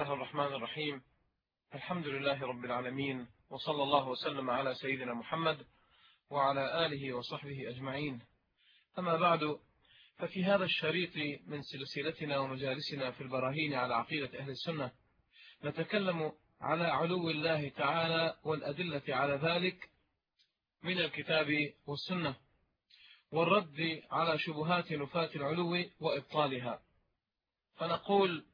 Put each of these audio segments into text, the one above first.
الله الرحمن الرحيم. الحمد لله رب العالمين وصلى الله وسلم على سيدنا محمد وعلى آله وصحبه أجمعين. أما بعد ففي هذا الشريط من سلسلتنا ومجالسنا في البراهين على عقيدة أهل السنة نتكلم على علو الله تعالى والأدلة على ذلك من الكتاب والسنة والرد على شبهات نفاة العلو وإبطالها. فنقول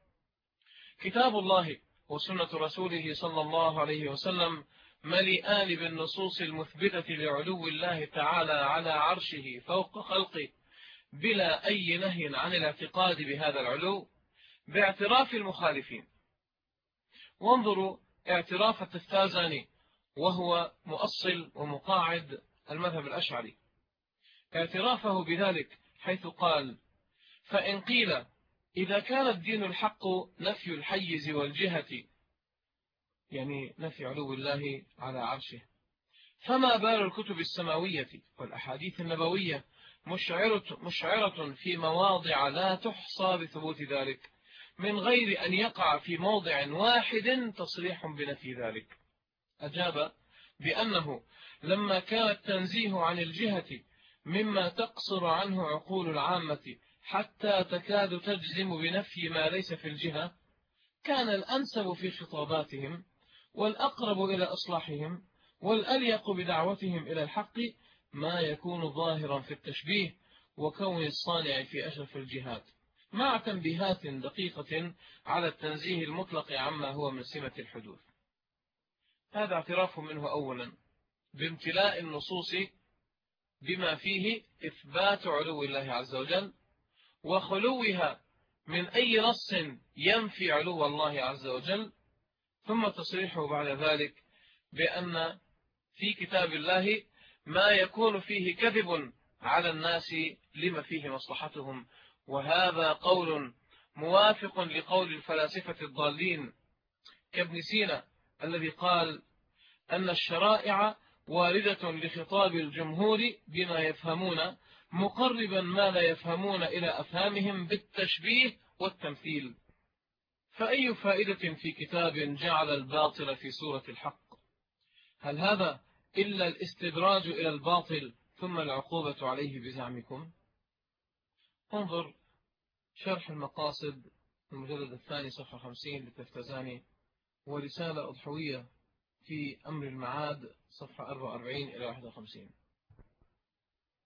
كتاب الله وسنة رسوله صلى الله عليه وسلم ملئان بالنصوص المثبتة لعلو الله تعالى على عرشه فوق خلقه بلا أي نهي عن الاعتقاد بهذا العلو باعتراف المخالفين. وانظروا اعتراف التفتازاني وهو مؤصل ومقاعد المذهب الأشعري. اعترافه بذلك حيث قال فإن قيل إذا كان الدين الحق نفي الحيز والجهة يعني نفي علو الله على عرشه. فما بال الكتب السماوية والأحاديث النبوية مشعرة, مشعرة في مواضع لا تحصى بثبوت ذلك من غير أن يقع في موضع واحد تصريح بنفي ذلك. أجاب بأنه لما كان التنزيه عن الجهة مما تقصر عنه عقول العامة حتى تكاد تجزم بنفي ما ليس في الجهة كان الأنسب في خطاباتهم والأقرب إلى إصلاحهم والأليق بدعوتهم إلى الحق ما يكون ظاهرا في التشبيه وكون الصانع في أشرف الجهات مع تنبيهات دقيقة على التنزيه المطلق عما هو من سمة الحدوث. هذا اعتراف منه أولا بامتلاء النصوص بما فيه إثبات علو الله عز وجل وخلوها من أي نص ينفي علو الله عز وجل. ثم تصريحه بعد ذلك بأن في كتاب الله ما يكون فيه كذب على الناس لما فيه مصلحتهم. وهذا قول موافق لقول الفلاسفة الضالين كابن سينا الذي قال أن الشرائع واردة لخطاب الجمهور بما يفهمون مقربا ما لا يفهمون إلى أفهامهم بالتشبيه والتمثيل. فأي فائدة في كتاب جعل الباطل في سورة الحق؟ هل هذا إلا الاستدراج إلى الباطل ثم العقوبة عليه بزعمكم؟ انظر شرح المقاصد المجلد الثاني صفحة خمسين للتفتزاني ورسالة أضحوية في أمر المعاد صفحة 44 إلى 51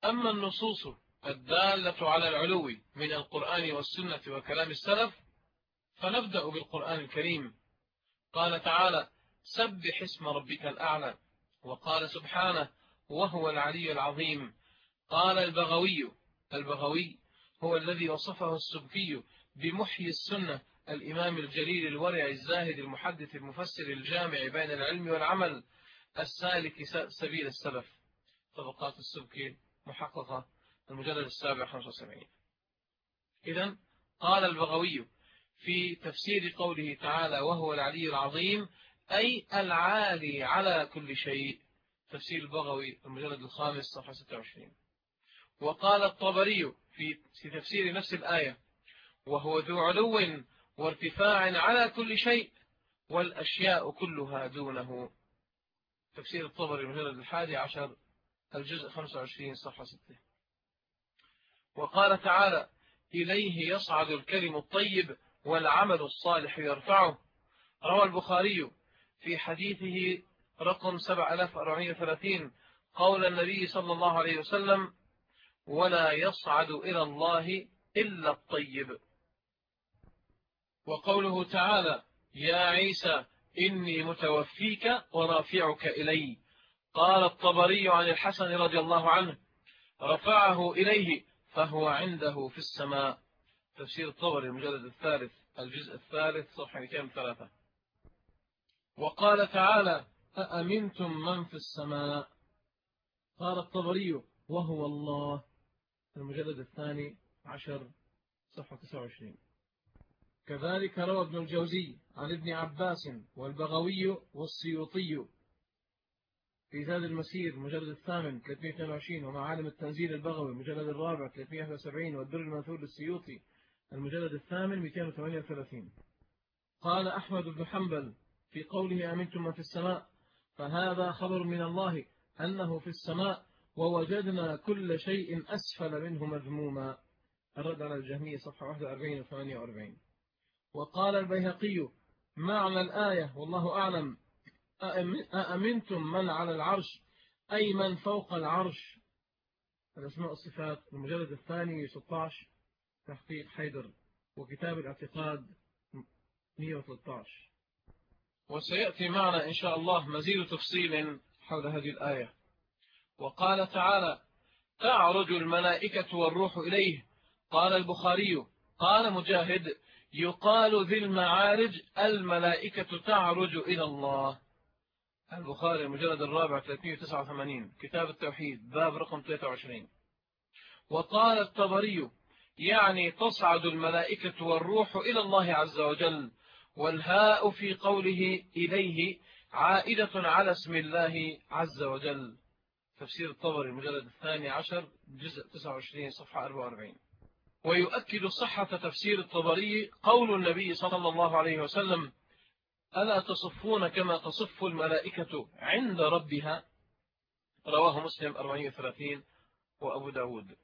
أما النصوص الدالة على العلو من القرآن والسنة وكلام السلف فنبدأ بالقرآن الكريم. قال تعالى سبح اسم ربك الأعلى. وقال سبحانه وهو العلي العظيم. قال البغوي البغوي هو الذي وصفه السبكي بمحيي السنة الإمام الجليل الورع الزاهد المحدث المفسر الجامع بين العلم والعمل السالك سبيل السلف. طبقات السبكي محققة المجلد السابع 75 إذا قال البغوي في تفسير قوله تعالى وهو العلي العظيم أي العالي على كل شيء. تفسير البغوي المجلد الخامس صفحة 26 وقال الطبري في تفسير نفس الآية وهو ذو علو وارتفاع على كل شيء والأشياء كلها دونه. تفسير الطبري المجلد الحادي عشر الجزء 25 صفحة 6 وقال تعالى إليه يصعد الكلم الطيب والعمل الصالح يرفعه. روى البخاري في حديثه رقم 7430 قول النبي صلى الله عليه وسلم ولا يصعد إلى الله إلا الطيب وقوله تعالى يا عيسى إني متوفيك ورافعك إلي قال الطبري عن الحسن رضي الله عنه رفعه إليه فهو عنده في السماء. تفسير الطبري المجلد الثالث الجزء الثالث صفحة 203 وقال تعالى أأمنتم من في السماء؟ قال الطبري وهو الله. المجلد الثاني عشر صفحة 29 كذلك روى ابن الجوزي عن ابن عباس والبغوي والسيوطي في زاد المسير مجلد الثامن 322 ومعالم التنزيل البغوي المجلد الرابع 371 والدر المنثور للسيوطي المجلد الثامن 238 قال أحمد بن حنبل في قوله أمنتم من في السماء فهذا خبر من الله أنه في السماء ووجدنا كل شيء أسفل منه مذموما. الرد على الجهمية صفحة 41 و 48 وقال البيهقي معنى الآية والله أعلم أأمنتم من على العرش؟ أي من فوق العرش؟ الأسماء الصفات المجلد الثاني 16 تحقيق حيدر وكتاب الاعتقاد 113 وسيأتي معنا إن شاء الله مزيد تفصيل حول هذه الآية. وقال تعالى تعرج الملائكة والروح إليه. قال البخاري قال مجاهد يقال ذي المعارج الملائكة تعرج إلى الله. البخاري المجلد الرابع 389 كتاب التوحيد باب رقم 23 وقال الطبري يعني تصعد الملائكة والروح إلى الله عز وجل والهاء في قوله إليه عائدة على اسم الله عز وجل. تفسير الطبري المجلد الثاني عشر جزء 29 صفحة 44 ويؤكد صحة تفسير الطبري قول النبي صلى الله عليه وسلم ألا تصفون كما تصف الملائكة عند ربها؟ رواه مسلم 34 وأبو داود.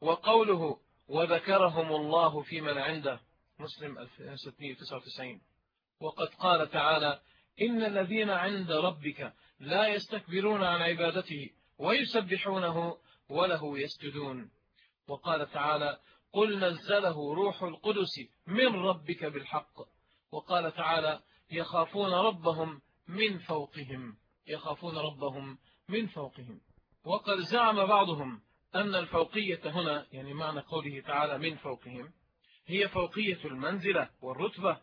وقوله وذكرهم الله في من عنده مسلم 1699 وقد قال تعالى إن الذين عند ربك لا يستكبرون عن عبادته ويسبحونه وله يسجدون. وقال تعالى قل نزله روح القدس من ربك بالحق. وقال تعالى يخافون ربهم من فوقهم يخافون ربهم من فوقهم. وقد زعم بعضهم أن الفوقية هنا يعني معنى قوله تعالى من فوقهم هي فوقية المنزلة والرتبة.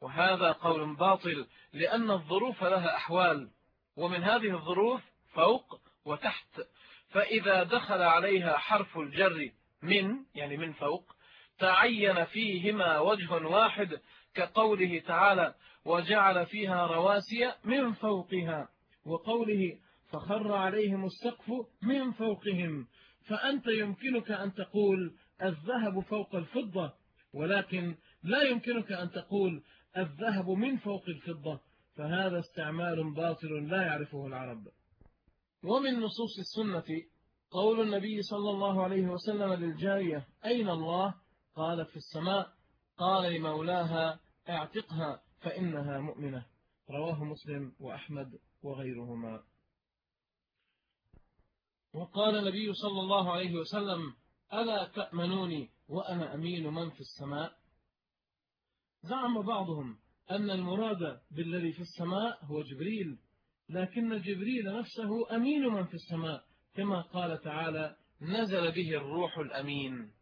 وهذا قول باطل لأن الظروف لها أحوال ومن هذه الظروف فوق وتحت. فإذا دخل عليها حرف الجر من يعني من فوق تعين فيهما وجه واحد كقوله تعالى وجعل فيها رواسي من فوقها وقوله فخر عليهم السقف من فوقهم. فأنت يمكنك أن تقول الذهب فوق الفضة ولكن لا يمكنك أن تقول الذهب من فوق الفضة. فهذا استعمال باطل لا يعرفه العرب. ومن نصوص السنة قول النبي صلى الله عليه وسلم للجارية أين الله؟ قالت في السماء. قال لمولاها اعتقها فإنها مؤمنة. رواه مسلم وأحمد وغيرهما. وقال النبي صلى الله عليه وسلم ألا تأمنوني وأنا أمين من في السماء؟ زعم بعضهم أن المراد بالذي في السماء هو جبريل لكن جبريل نفسه أمين من في السماء كما قال تعالى نزل به الروح الأمين.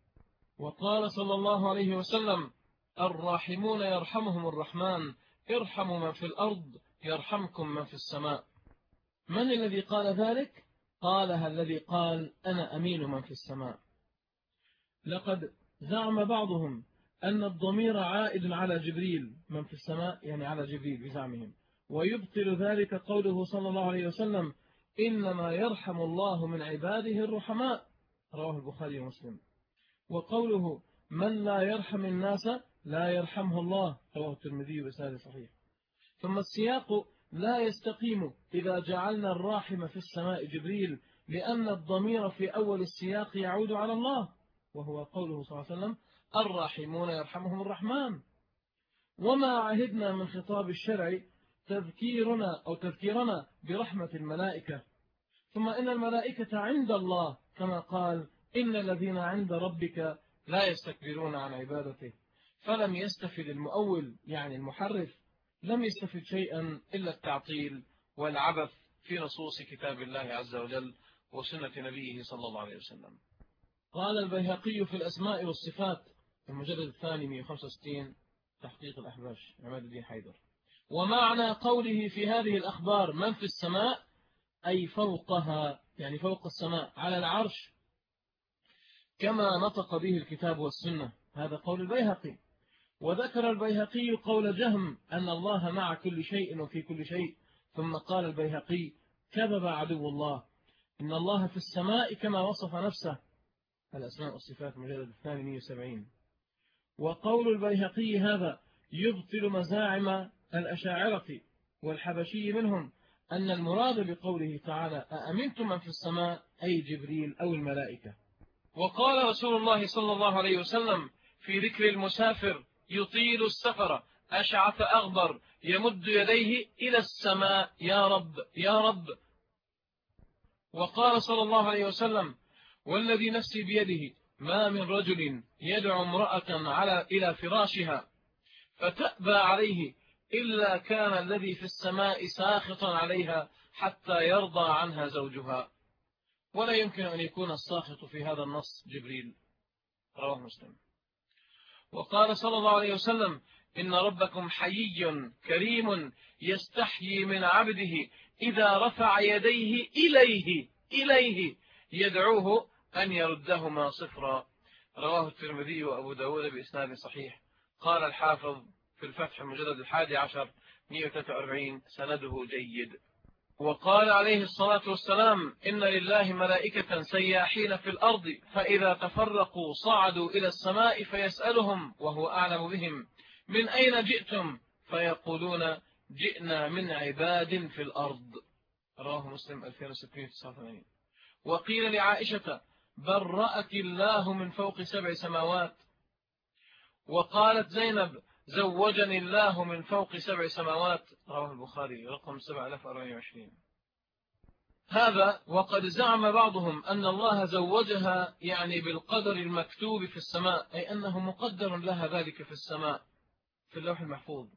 وقال صلى الله عليه وسلم الراحمون يرحمهم الرحمن ارحموا من في الأرض يرحمكم من في السماء. من الذي قال ذلك؟ قالها الذي قال أنا أمين من في السماء. لقد زعم بعضهم أن الضمير عائد على جبريل من في السماء يعني على جبريل بزعمهم ويبطل ذلك قوله صلى الله عليه وسلم إنما يرحم الله من عباده الرحماء. رواه البخاري ومسلم. وقوله من لا يرحم الناس لا يرحمه الله. رواه الترمذي وسائل صحيح. ثم السياق لا يستقيم إذا جعلنا الراحم في السماء جبريل لأن الضمير في أول السياق يعود على الله. وهو قوله صلى الله عليه وسلم الراحمون يرحمهم الرحمن. وما عهدنا من خطاب الشرع تذكيرنا أو تذكيرنا برحمة الملائكة. ثم إن الملائكة عند الله كما قال إن الذين عند ربك لا يستكبرون عن عبادته. فلم يستفد المؤول يعني المحرف لم يستفد شيئا إلا التعطيل والعبث في نصوص كتاب الله عز وجل وسنة نبيه صلى الله عليه وسلم. قال البيهقي في الأسماء والصفات المجلد الثاني 165 تحقيق الأحباش عماد الدين حيدر. ومعنى قوله في هذه الأخبار من في السماء؟ أي فوقها يعني فوق السماء على العرش. كما نطق به الكتاب والسنة. هذا قول البيهقي. وذكر البيهقي قول جهم أن الله مع كل شيء وفي كل شيء. ثم قال البيهقي كذب عدو الله. إن الله في السماء كما وصف نفسه. الأسماء والصفات مجلد الثاني 170 وقول البيهقي هذا يبطل مزاعم الأشاعرة والحبشي منهم أن المراد بقوله تعالى أأمنتم من في السماء؟ أي جبريل أو الملائكة. وقال رسول الله صلى الله عليه وسلم في ذكر المسافر يطيل السفر أشعث أغبر يمد يديه إلى السماء يا رب يا رب. وقال صلى الله عليه وسلم والذي نفسي بيده ما من رجل يدعو امرأة على إلى فراشها فتأبى عليه إلا كان الذي في السماء ساخطا عليها حتى يرضى عنها زوجها. ولا يمكن أن يكون الساخط في هذا النص جبريل. رواه مسلم. وقال صلى الله عليه وسلم إن ربكم حيي كريم يستحيي من عبده إذا رفع يديه إليه إليه يدعوه أن يردهما صفرا. رواه الترمذي وأبو داود بإسناد صحيح. قال الحافظ في الفتح المجلد الحادي عشر 143 سنده جيد. وقال عليه الصلاة والسلام إن لله ملائكة سياحين في الأرض فإذا تفرقوا صعدوا إلى السماء فيسألهم وهو أعلم بهم. من أين جئتم؟ فيقولون جئنا من عباد في الأرض. رواه مسلم 2689 وقيل لعائشة برأت الله من فوق سبع سماوات. وقالت زينب زوجني الله من فوق سبع سماوات. رواه البخاري رقم 7024 هذا وقد زعم بعضهم أن الله زوجها يعني بالقدر المكتوب في السماء أي أنه مقدر لها ذلك في السماء في اللوح المحفوظ.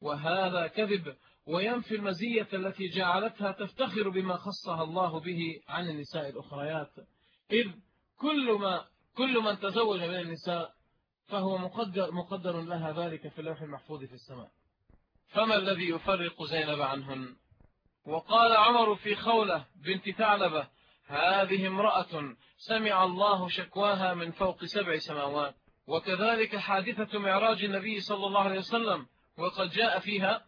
وهذا كذب وينفي المزية التي جعلتها تفتخر بما خصها الله به عن النساء الأخريات. إذ كل, ما كل من تزوج من النساء فهو مقدر, مقدر لها ذلك في اللوح المحفوظ في السماء. فما الذي يفرق زينب عنهن؟ وقال عمر في خولة بنت ثعلبة هذه امرأة سمع الله شكواها من فوق سبع سماوات. وكذلك حادثة معراج النبي صلى الله عليه وسلم وقد جاء فيها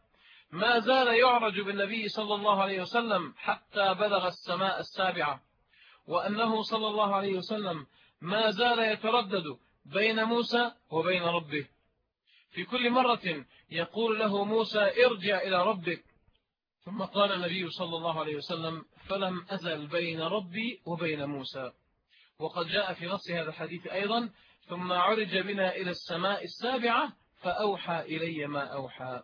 ما زال يعرج بالنبي صلى الله عليه وسلم حتى بلغ السماء السابعة. وأنه صلى الله عليه وسلم ما زال يتردد بين موسى وبين ربه. في كل مرة يقول له موسى ارجع إلى ربك. ثم قال النبي صلى الله عليه وسلم فلم أزل بين ربي وبين موسى. وقد جاء في نص هذا الحديث أيضا ثم عرج بنا إلى السماء السابعة فأوحى إلي ما أوحى.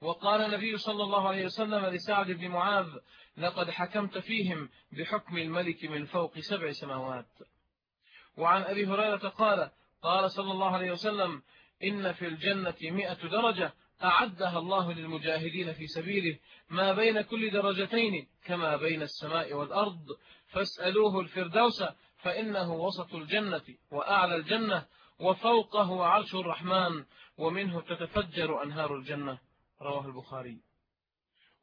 وقال النبي صلى الله عليه وسلم لسعد بن معاذ لقد حكمت فيهم بحكم الملك من فوق سبع سماوات. وعن أبي هريرة قال قال صلى الله عليه وسلم إن في الجنة مئة درجة أعدها الله للمجاهدين في سبيله ما بين كل درجتين كما بين السماء والأرض. فاسألوه الفردوس فإنه وسط الجنة وأعلى الجنة وفوقه عرش الرحمن ومنه تتفجر أنهار الجنة. رواه البخاري.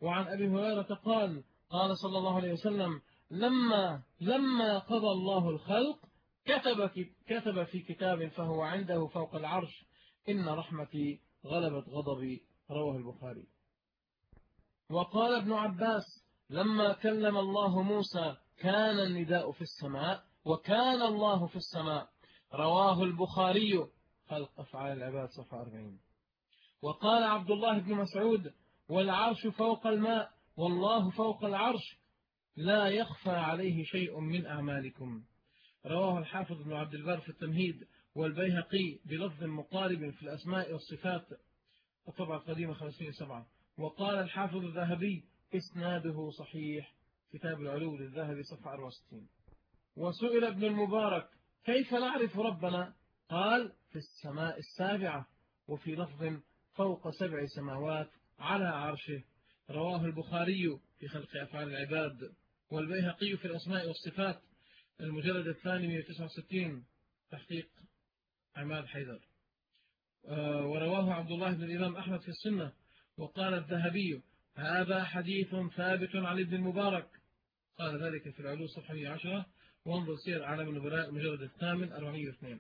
وعن أبي هريرة قال قال صلى الله عليه وسلم لما لما قضى الله الخلق كتب كتب في كتاب فهو عنده فوق العرش إن رحمتي غلبت غضبي رواه البخاري. وقال ابن عباس لما كلم الله موسى كان النداء في السماء وكان الله في السماء. رواه البخاري. خلق أفعال العباد صفحة 40 وقال عبد الله بن مسعود والعرش فوق الماء والله فوق العرش لا يخفى عليه شيء من أعمالكم. رواه الحافظ بن عبد البر في التمهيد والبيهقي بلفظ مقارب في الأسماء والصفات الطبعة القديمة 507 وقال الحافظ الذهبي إسناده صحيح. كتاب العلو للذهبي صفحة 64 وسئل ابن المبارك كيف نعرف ربنا؟ قال في السماء السابعة وفي لفظ فوق سبع سماوات على عرشه. رواه البخاري في خلق أفعال العباد والبيهقي في الأسماء والصفات المجلد الثاني 169 تحقيق عماد حيدر. آه، ورواه عبد الله بن الإمام أحمد في السنة وقال الذهبي هذا حديث ثابت عن ابن المبارك قال ذلك في العلو صفحة 110 وانظر سير عالم النبلاء المجلد الثامن 402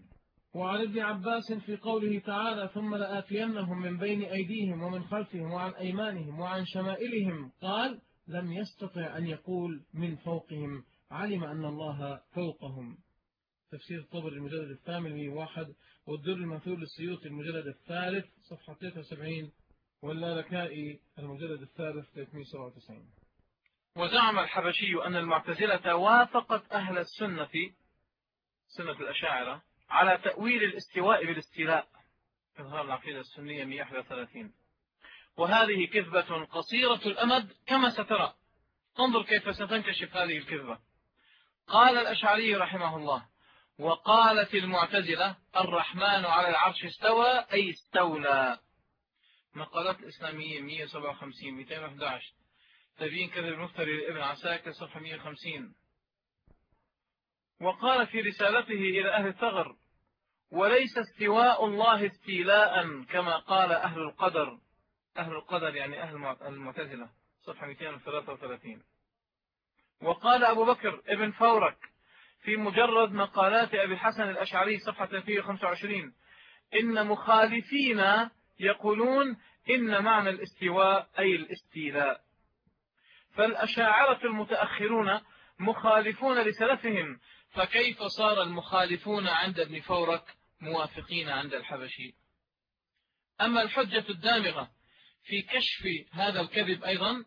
وعن ابن عباس في قوله تعالى ثم لآتينهم من بين أيديهم ومن خلفهم وعن أيمانهم وعن شمائلهم قال لم يستطع أن يقول من فوقهم علم أن الله فوقهم. تفسير الطبر المجلد الثامن 101 والدر المنثور للسيوطي المجلد الثالث صفحة 73 واللالكائي المجلد الثالث 397 وزعم الحبشي أن المعتزلة وافقت أهل السنة سنة الأشاعرة على تأويل الاستواء بالاستيلاء. إظهار العقيدة السنية 131 وهذه كذبة قصيرة الأمد كما سترى. انظر كيف ستنكشف هذه الكذبة. قال الأشعري رحمه الله وقالت المعتزلة الرحمن على العرش استوى أي استولى. مقالات الإسلامية 157 211 تبين كذب المفتري لابن عساكر صفحة 150 وقال في رسالته إلى أهل الثغر وليس استواء الله استيلاء كما قال أهل القدر. أهل القدر يعني أهل المعتزلة. صفحة 233 وقال أبو بكر ابن فورك في مجرد مقالات أبي الحسن الأشعري صفحة 325 إن مخالفين يقولون إن معنى الاستواء أي الاستيلاء. فالأشاعرة المتأخرون مخالفون لسلفهم فكيف صار المخالفون عند ابن فورك موافقين عند الحبشي؟ أما الحجة الدامغة في كشف هذا الكذب أيضا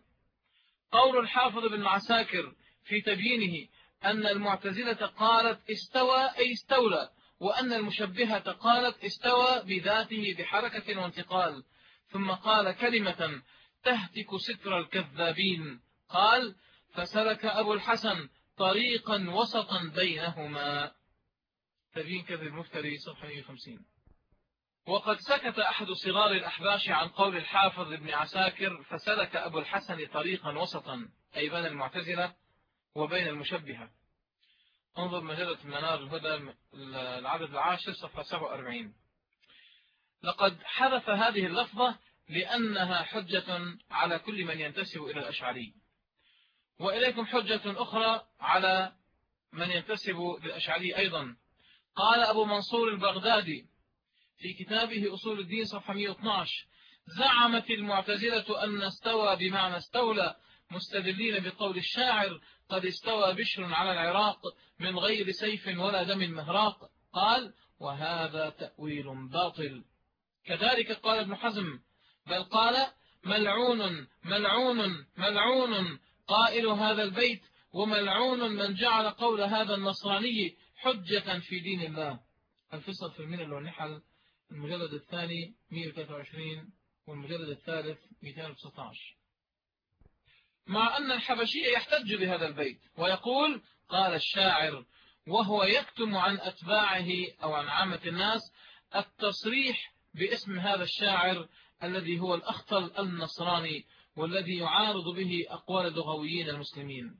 قول الحافظ بن عساكر في تبيينه أن المعتزلة قالت استوى أي استولى وأن المشبهة قالت استوى بذاته بحركة وانتقال. ثم قال كلمة تهتك ستر الكذابين. قال فسلك أبو الحسن طريقا وسطا بينهما. تبين كذب المفتري صفحة 150 وقد سكت أحد صغار الأحباش عن قول الحافظ ابن عساكر فسلك أبو الحسن طريقا وسطا. أي بين المعتزلة وبين المشبهة. انظر مجلة منار الهدى العدد العاشر صفحة 47 لقد حذف هذه اللفظة لأنها حجة على كل من ينتسب إلى الأشعري. وإليكم حجة أخرى على من ينتسب للأشعري أيضا. قال أبو منصور البغدادي في كتابه أصول الدين صفحة 112 زعمت المعتزلة أن استوى بمعنى استولى مستدلين بقول الشاعر قد استوى بشر على العراق من غير سيف ولا دم مهراق. قال وهذا تأويل باطل. كذلك قال ابن حزم بل قال ملعون ملعون ملعون قائل هذا البيت وملعون من جعل قول هذا النصراني حجة في دين الله. الفصل في الملل والنحل المجلد الثاني 123 والمجلد الثالث 219 مع أن الحبشي يحتج بهذا البيت. ويقول قال الشاعر وهو يكتم عن أتباعه أو عن عامة الناس التصريح باسم هذا الشاعر الذي هو الأخطل النصراني والذي يعارض به أقوال اللغويين المسلمين.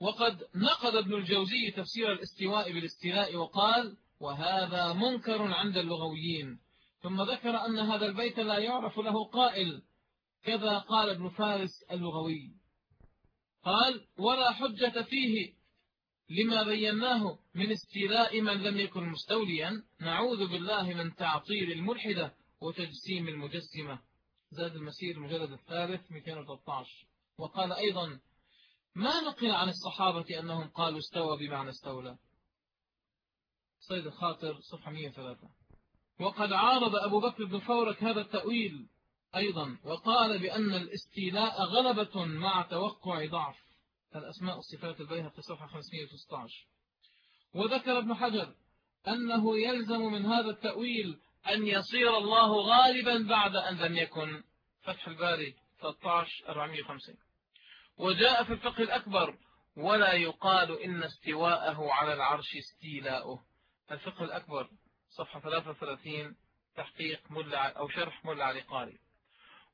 وقد نقد ابن الجوزي تفسير الاستواء بالاستيلاء وقال وهذا منكر عند اللغويين. ثم ذكر أن هذا البيت لا يعرف له قائل كذا قال ابن فارس اللغوي. قال ولا حجة فيه. لما بيناه من استيلاء من لم يكن مستوليا نعوذ بالله من تعطيل الملحدة وتجسيم المجسمة. زاد المسير المجلد الثالث 213 وقال أيضا ما نقل عن الصحابة أنهم قالوا استوى بمعنى استولى. صيد الخاطر صفحة 103 وقد عارض أبو بكر بن فورك هذا التأويل. أيضا وقال بأن الاستيلاء غلبة مع توقع ضعف. الأسماء الصفات البيهة صفحة 516 وذكر ابن حجر أنه يلزم من هذا التأويل أن يصير الله غالبا بعد أن لم يكن. فتح الباري 13 450 وجاء في الفقه الأكبر ولا يقال إن استواءه على العرش استيلاؤه. الفقه الأكبر صفحة 33 تحقيق ملا أو شرح ملا علي قاري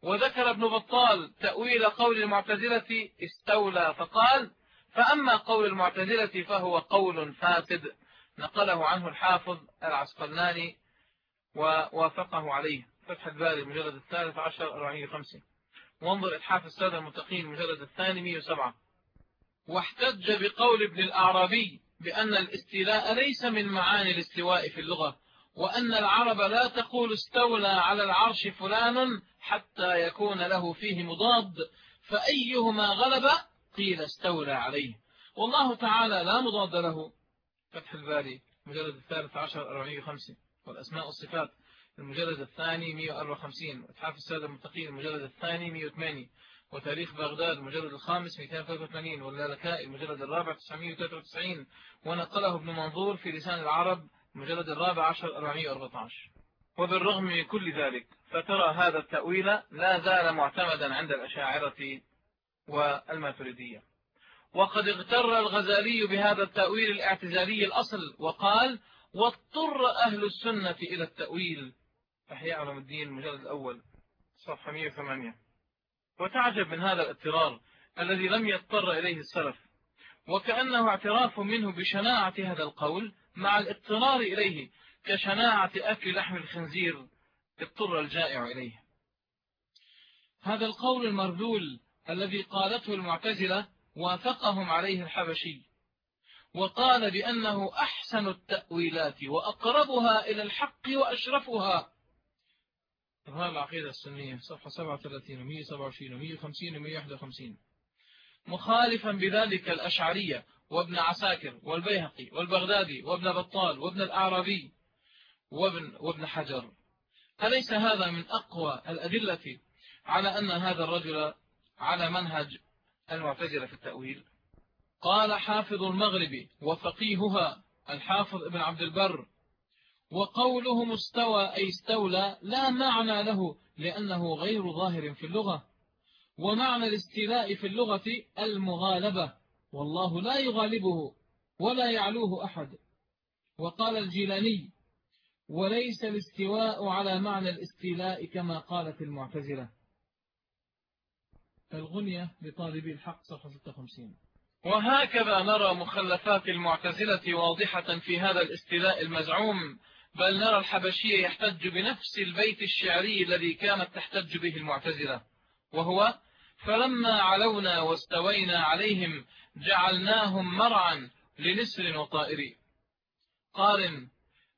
وذكر ابن بطال تأويل قول المعتزلة استولى فقال فأما قول المعتزلة فهو قول فاسد. نقله عنه الحافظ العسقلاني ووافقه عليه. فتح الباري المجلد الثالث عشر أربعين خمسة وانظر إتحاف السادة المتقين المجلد الثاني 107 واحتج بقول ابن الأعرابي بأن الاستيلاء ليس من معاني الاستواء في اللغة وأن العرب لا تقول استولى على العرش فلان حتى يكون له فيه مضاد فأيهما غلب؟ قيل استولى عليه. والله تعالى لا مضاد له. فتح الباري المجلد الثالث عشر 405 والأسماء والصفات المجلد الثاني 154 وإتحاف السادة المتقين المجلد الثاني 108 وتاريخ بغداد المجلد الخامس 283 واللالكائي المجلد الرابع 993 ونقله ابن منظور في لسان العرب المجلد الرابع عشر 414 وبالرغم من كل ذلك فترى هذا التأويل لا زال معتمدا عند الأشاعرة والماتريدية. وقد اغتر الغزالي بهذا التأويل الاعتزالي الأصل وقال واضطر أهل السنة إلى التأويل. أحياء علم الدين المجلد الأول صفحة 108 وتعجب من هذا الاضطرار الذي لم يضطر إليه السلف. وكأنه اعتراف منه بشناعة هذا القول مع الاضطرار إليه كشناعة أكل لحم الخنزير. اضطر الجائع إليه. هذا القول المرذول الذي قالته المعتزلة وافقهم عليه الحبشي وقال بأنه أحسن التأويلات وأقربها إلى الحق وأشرفها. إظهار العقيدة السنية صفحة 37 و 127 و 150 و 151 مخالفا بذلك الأشعرية وابن عساكر والبيهقي والبغدادي وابن بطال وابن الأعرابي وابن, وابن حجر. أليس هذا من أقوى الأدلة على أن هذا الرجل على منهج المعتزلة في التأويل؟ قال حافظ المغرب وفقيهها الحافظ ابن عبد البر وقوله مستوى أي استولى لا معنى له لأنه غير ظاهر في اللغة ومعنى الاستيلاء في اللغة المغالبة والله لا يغالبه ولا يعلوه أحد. وقال الجيلاني وليس الاستواء على معنى الاستيلاء كما قالت المعتزلة. الغنية لطالبي الحق صفحة 56 وهكذا نرى مخلفات المعتزلة واضحة في هذا الاستيلاء المزعوم بل نرى الحبشية يحتج بنفس البيت الشعري الذي كانت تحتج به المعتزلة. وهو فلما علونا واستوينا عليهم جعلناهم مرعا لنسر وطائر قارن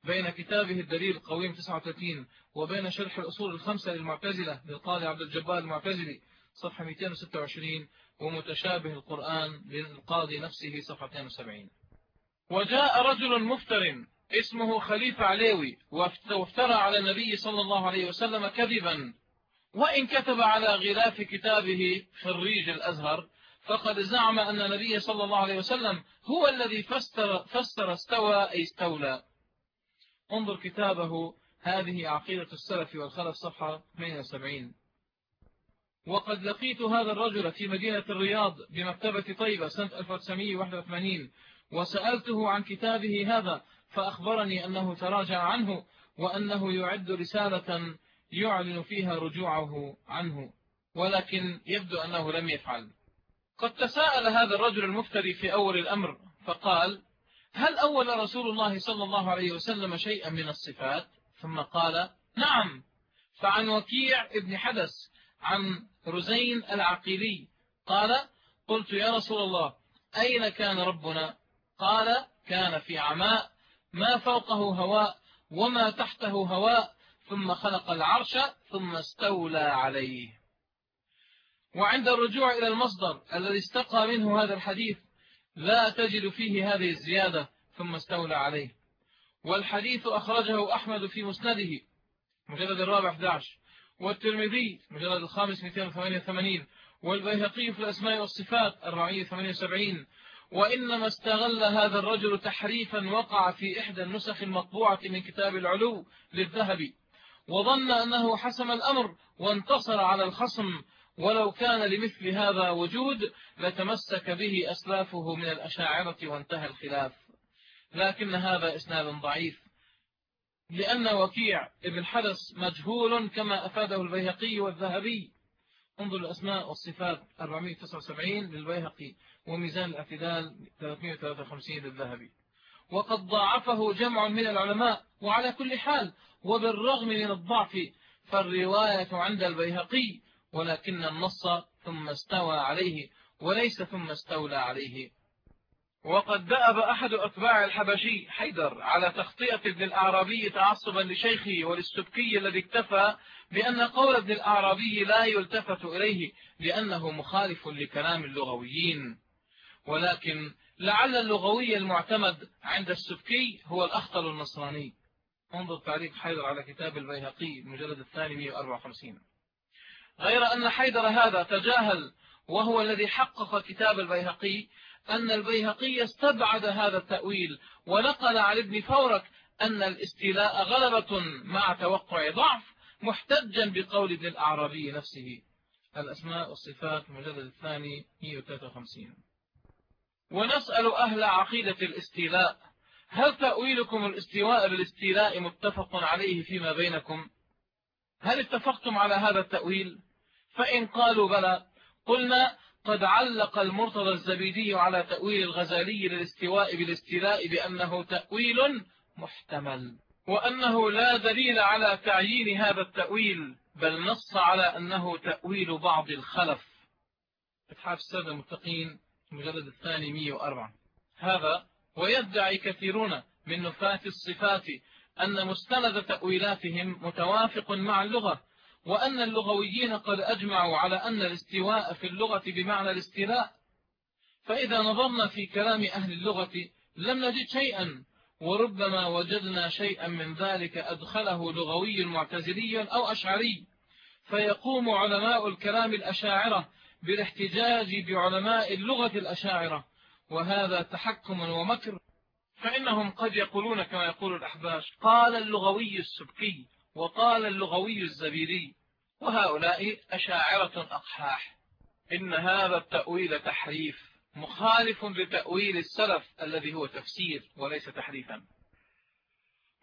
بين كتابه الدليل القويم 39 وبين شرح الأصول الخمسة للمعتزلة للقاضي عبد الجبار المعتزلي صفحة 226 ومتشابه القرآن للقاضي نفسه صفحة 72 وجاء رجل مفتر اسمه خليفة عليوي وافترى على النبي صلى الله عليه وسلم كذبا. وإن كتب على غلاف كتابه خريج الأزهر فقد زعم أن النبي صلى الله عليه وسلم هو الذي فسر, فسر استوى أي استولى. انظر كتابه هذه عقيدة السلف والخلف صفحة 78 وقد لقيت هذا الرجل في مدينة الرياض بمكتبة طيبة سنة 1981 وسألته عن كتابه هذا فأخبرني أنه تراجع عنه وأنه يعد رسالة يعلن فيها رجوعه عنه ولكن يبدو أنه لم يفعل. قد تساءل هذا الرجل المفتري في أول الأمر فقال هل أول رسول الله صلى الله عليه وسلم شيئا من الصفات؟ ثم قال نعم. فعن وكيع ابن حدث عن رزين العقيلي قال قلت يا رسول الله أين كان ربنا؟ قال كان في عماء ما فوقه هواء وما تحته هواء ثم خلق العرش ثم استولى عليه. وعند الرجوع إلى المصدر الذي استقى منه هذا الحديث لا تجد فيه هذه الزيادة ثم استولى عليه. والحديث أخرجه أحمد في مسنده مجلد الرابع 11 والترمذي مجلد الخامس 288 والبيهقي في الأسماء والصفات 478 وإنما استغل هذا الرجل تحريفا وقع في إحدى النسخ المطبوعة من كتاب العلو للذهبي. وظن أنه حسم الأمر وانتصر على الخصم ولو كان لمثل هذا وجود لتمسك به أسلافه من الأشاعرة وانتهى الخلاف. لكن هذا إسناد ضعيف. لأن وكيع ابن حدث مجهول كما أفاده البيهقي والذهبي. انظر الأسماء والصفات. 479 للبيهقي وميزان الاعتدال 353 للذهبي. وقد ضاعفه جمع من العلماء وعلى كل حال. وبالرغم من الضعف فالرواية عند البيهقي ولكن النص ثم استوى عليه وليس ثم استولى عليه. وقد دأب أحد أتباع الحبشي حيدر على تخطئة ابن الأعرابي تعصبا لشيخه وللسبكي الذي اكتفى بأن قول ابن الأعرابي لا يلتفت إليه لأنه مخالف لكلام اللغويين. ولكن لعل اللغوي المعتمد عند السبكي هو الأخطل النصراني. انظر تعليق حيدر على كتاب البيهقي المجلد الثاني 154 غير أن حيدر هذا تجاهل وهو الذي حقق كتاب البيهقي أن البيهقي استبعد هذا التأويل ونقل عن ابن فورك أن الاستيلاء غلبة مع توقع ضعف محتجا بقول ابن الأعرابي نفسه. الأسماء والصفات المجلد الثاني 153 ونسأل أهل عقيدة الاستيلاء هل تأويلكم الاستواء بالاستيلاء متفق عليه فيما بينكم؟ هل اتفقتم على هذا التأويل؟ فإن قالوا بلى قلنا قد علق المرتضى الزبيدي على تأويل الغزالي للاستواء بالاستيلاء بأنه تأويل محتمل وأنه لا دليل على تعيين هذا التأويل بل نص على أنه تأويل بعض الخلف. فتحاف السادة المتقين المجلد الثاني 104 هذا ويدعي كثيرون من نفاة الصفات أن مستند تأويلاتهم متوافق مع اللغة وأن اللغويين قد أجمعوا على أن الاستواء في اللغة بمعنى الاستيلاء. فإذا نظرنا في كلام أهل اللغة لم نجد شيئا وربما وجدنا شيئا من ذلك أدخله لغوي معتزلي أو أشعري. فيقوم علماء الكلام الأشاعرة بالاحتجاج بعلماء اللغة الأشاعرة وهذا تحكم ومكر. فإنهم قد يقولون كما يقول الأحباش قال اللغوي السبكي وقال اللغوي الزبيري وهؤلاء أشاعرة أقحاح إن هذا التأويل تحريف مخالف لتأويل السلف الذي هو تفسير وليس تحريفا.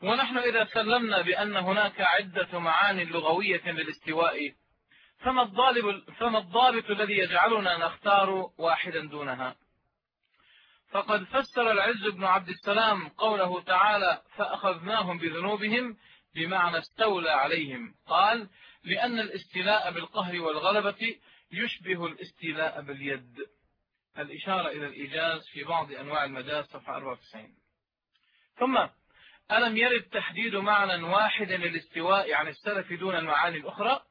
ونحن إذا سلمنا بأن هناك عدة معاني لغوية للاستواء فما فما الضابط الذي يجعلنا نختار واحدا دونها؟ فقد فسر العز بن عبد السلام قوله تعالى فأخذناهم بذنوبهم بمعنى استولى عليهم. قال لأن الاستيلاء بالقهر والغلبة يشبه الاستيلاء باليد. الإشارة إلى الإيجاز في بعض أنواع المجاز صفحة 94 ثم ألم يرد تحديد معنى واحد للاستواء عن السلف دون المعاني الأخرى؟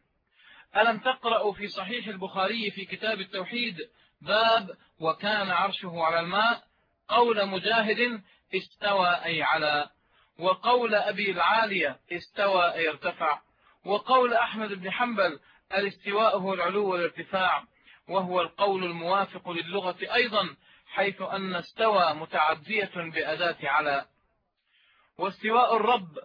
ألم تقرأوا في صحيح البخاري في كتاب التوحيد باب وكان عرشه على الماء؟ قول مجاهد استوى أي على وقول أبي العالية استوى أي ارتفع وقول أحمد بن حنبل الاستواء هو العلو والارتفاع وهو القول الموافق للغة أيضا حيث أن استوى متعدية بأداة على واستواء الرب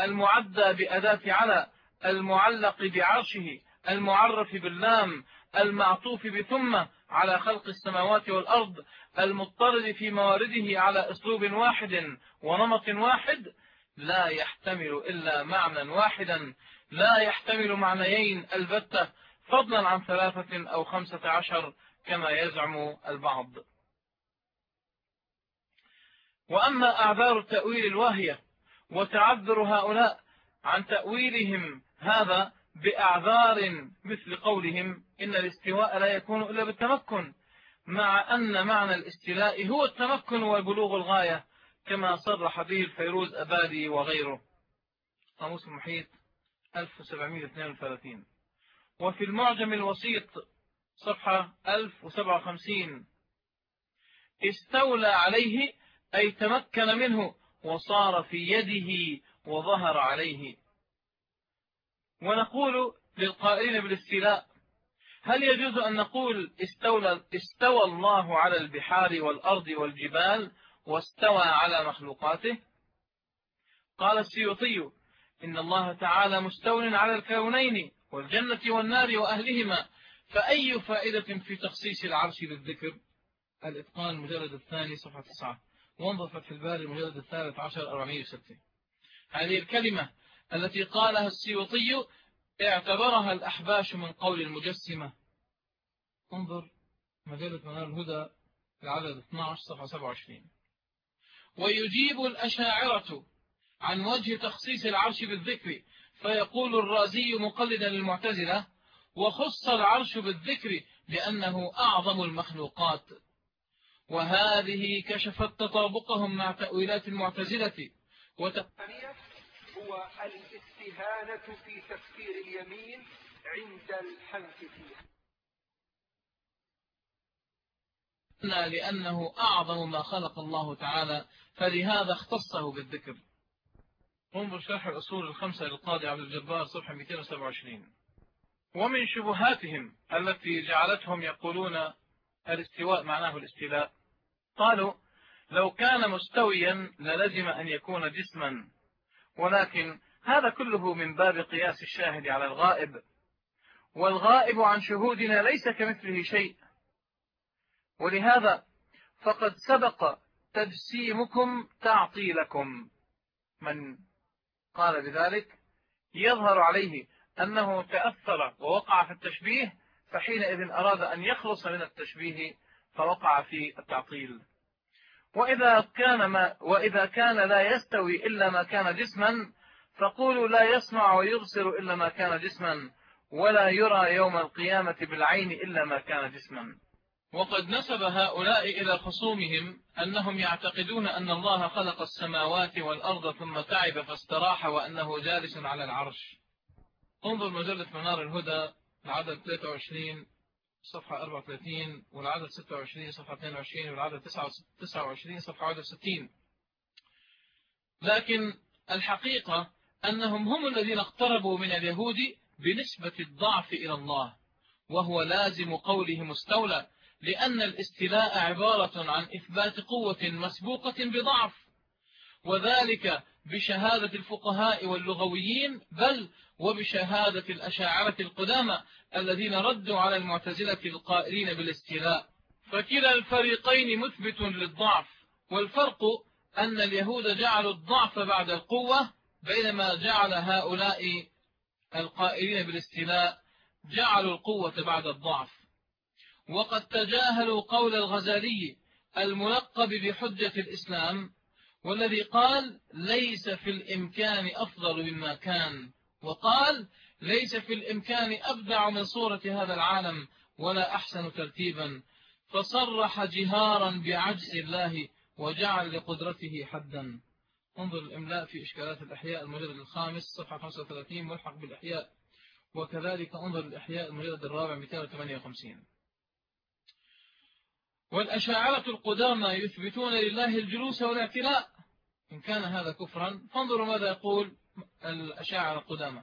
المعدى بأداة على المعلق بعرشه المعرف باللام المعطوف بثم على خلق السماوات والأرض المضطرد في موارده على أسلوب واحد ونمط واحد لا يحتمل إلا معنى واحدا. لا يحتمل معنيين البتة فضلا عن ثلاثة أو خمسة عشر كما يزعم البعض. وأما أعذار التأويل الواهية وتعذر هؤلاء عن تأويلهم هذا بأعذار مثل قولهم إن الاستواء لا يكون إلا بالتمكن. مع أن معنى الاستلاء هو التمكن والبلوغ الغاية كما صرح به الفيروز أبادي وغيره. قاموس المحيط 1732 وفي المعجم الوسيط صفحة 1057 استولى عليه أي تمكن منه وصار في يده وظهر عليه. ونقول للقائلين بالاستيلاء هل يجوز أن نقول استولى, استوى الله على البحار والأرض والجبال واستوى على مخلوقاته؟ قال السيوطي إن الله تعالى مستول على الكونين والجنة والنار وأهلهما فأي فائدة في تخصيص العرش بالذكر الإتقان المجلد الثاني صفحة 9 وانظر في البال المجلد الثالث عشر 406 هذه الكلمة التي قالها السيوطي اعتبرها الأحباش من قول المجسمة. انظر مجلة منار الهدى العدد 12 صفحة 27 ويجيب الأشاعرة عن وجه تخصيص العرش بالذكر فيقول الرازي مقلدا للمعتزلة وخص العرش بالذكر لأنه أعظم المخلوقات وهذه كشفت تطابقهم مع تأويلات المعتزلة. وتقنية هو الاستهانة في تفسير اليمين عند الحنف فيها لأنه أعظم ما خلق الله تعالى فلهذا اختصه بالذكر. انظر شرح الأصول الخمسة للقاضي عبد الجبار صفحة 227 ومن شبهاتهم التي جعلتهم يقولون الاستواء معناه الاستيلاء قالوا لو كان مستويا للزم أن يكون جسما ولكن هذا كله من باب قياس الشاهد على الغائب. والغائب عن شهودنا ليس كمثله شيء. ولهذا فقد سبق تجسيمكم تعطيلكم. من قال بذلك يظهر عليه أنه تأثر ووقع في التشبيه فحينئذ أراد أن يخلص من التشبيه فوقع في التعطيل. وإذا كان, ما وإذا كان لا يستوي إلا ما كان جسما فقولوا لا يسمع ويبصر إلا ما كان جسما ولا يرى يوم القيامة بالعين إلا ما كان جسما. وقد نسب هؤلاء إلى خصومهم أنهم يعتقدون أن الله خلق السماوات والأرض ثم تعب فاستراح وأنه جالس على العرش. انظر مجلة منار الهدى العدد 23 صفحة 34 والعدد 26 صفحة 22 والعدد 29 صفحة 61 لكن الحقيقة أنهم هم الذين اقتربوا من اليهود بنسبة الضعف إلى الله وهو لازم قولهم استولى لأن الاستلاء عبارة عن إثبات قوة مسبوقة بضعف وذلك بشهادة الفقهاء واللغويين بل وبشهادة الأشاعرة القدامى الذين ردوا على المعتزلة القائلين بالاستلاء فكلا الفريقين مثبت للضعف والفرق أن اليهود جعلوا الضعف بعد القوة بينما جعل هؤلاء القائلين بالاستلاء جعلوا القوة بعد الضعف. وقد تجاهلوا قول الغزالي الملقب بحجة الإسلام والذي قال ليس في الإمكان أفضل مما كان وقال ليس في الإمكان أبدع من صورة هذا العالم ولا أحسن ترتيبا. فصرح جهارا بعجز الله وجعل لقدرته حدا. انظر الإملاء في إشكالات الأحياء المجلد الخامس صفحة 35 ملحق بالأحياء. وكذلك انظر الأحياء المجلد الرابع 258 والأشاعرة القدامى يثبتون لله الجلوس والإعتلاء إن كان هذا كفرا فانظروا ماذا يقول الأشاعرة القدامى.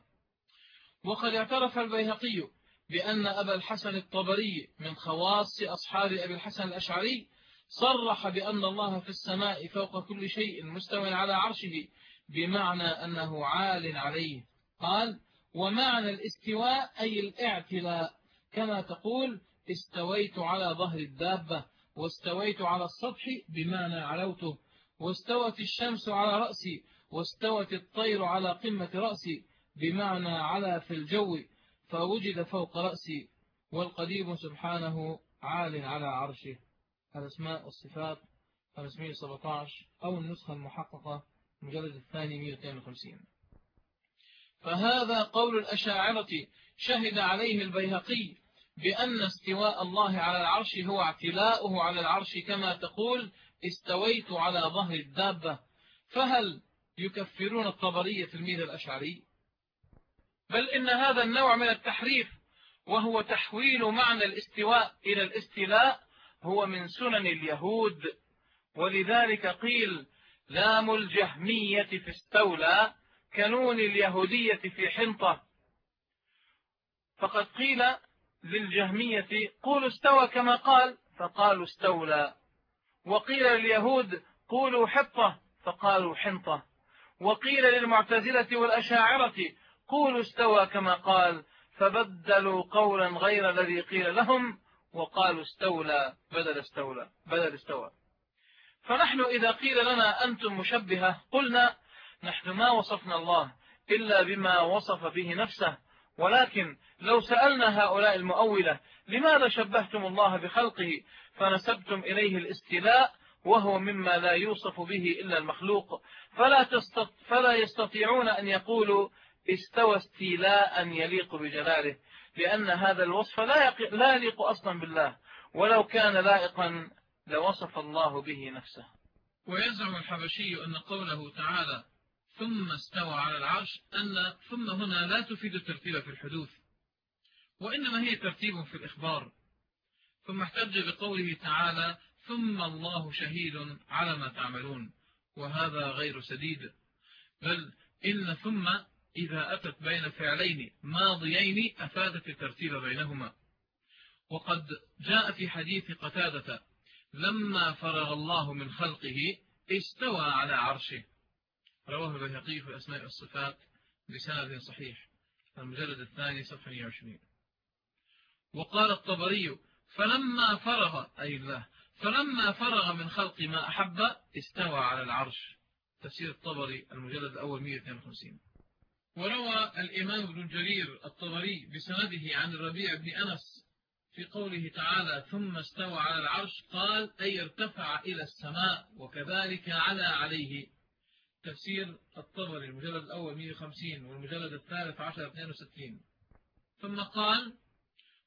وقد اعترف البيهقي بأن أبا الحسن الطبري من خواص أصحاب أبي الحسن الأشعري صرح بأن الله في السماء فوق كل شيء مستوى على عرشه بمعنى أنه عال عليه. قال ومعنى الاستواء أي الاعتلاء. كما تقول استويت على ظهر الدابة واستويت على السطح بمعنى علوته واستوت الشمس على رأسي واستوت الطير على قمة رأسي بمعنى على في الجو فوجد فوق رأسي والقديم سبحانه عال على عرشه. الأسماء والصفات 517 أو النسخة المحققة المجلد الثاني 152 فهذا قول الأشاعرة شهد عليه البيهقي بأن استواء الله على العرش هو اعتلاؤه على العرش كما تقول استويت على ظهر الدابة فهل يكفرون الطبرية تلميذ الأشعري؟ بل إن هذا النوع من التحريف وهو تحويل معنى الاستواء إلى الاستلاء هو من سنن اليهود. ولذلك قيل لام الجهمية في استولى كنون اليهودية في حنطة فقد قيل للجهمية قولوا استوى كما قال فقالوا استولى. وقيل لليهود قولوا حطة فقالوا حنطة. وقيل للمعتزلة والأشاعرة قولوا استوى كما قال فبدلوا قولا غير الذي قيل لهم وقالوا استولى بدل استولى بدل استوى. فنحن إذا قيل لنا أنتم مشبهة قلنا نحن ما وصفنا الله إلا بما وصف به نفسه ولكن لو سألنا هؤلاء المؤولة لماذا شبهتم الله بخلقه فنسبتم إليه الاستلاء وهو مما لا يوصف به إلا المخلوق. فلا, تستط... فلا يستطيعون أن يقولوا استوى استيلاء يليق بجلاله لأن هذا الوصف لا, يق... لا يليق أصلا بالله. ولو كان لائقا لوصف الله به نفسه. ويزعم الحبشي أن قوله تعالى ثم استوى على العرش أن ثم هنا لا تفيد الترتيب في الحدوث وإنما هي ترتيب في الإخبار. ثم احتج بقوله تعالى ثم الله شهيد على ما تعملون وهذا غير سديد. بل إن ثم إذا أتت بين فعلين ماضيين أفادت الترتيب بينهما. وقد جاء في حديث قتادة لما فرغ الله من خلقه استوى على عرشه. رواه البيهقي في الأسماء والصفات بسند صحيح المجلد الثاني صفحة 120 وقال الطبري فلما فرغ أي الله فلما فرغ من خلق ما أحب استوى على العرش. تفسير الطبري المجلد الأول 152 وروى الإمام ابن جرير الطبري بسنده عن الربيع بن أنس في قوله تعالى ثم استوى على العرش قال أي ارتفع إلى السماء وكذلك على عليه. تفسير الطبري المجلد الأول 150 والمجلد الثالث عشر 62 ثم قال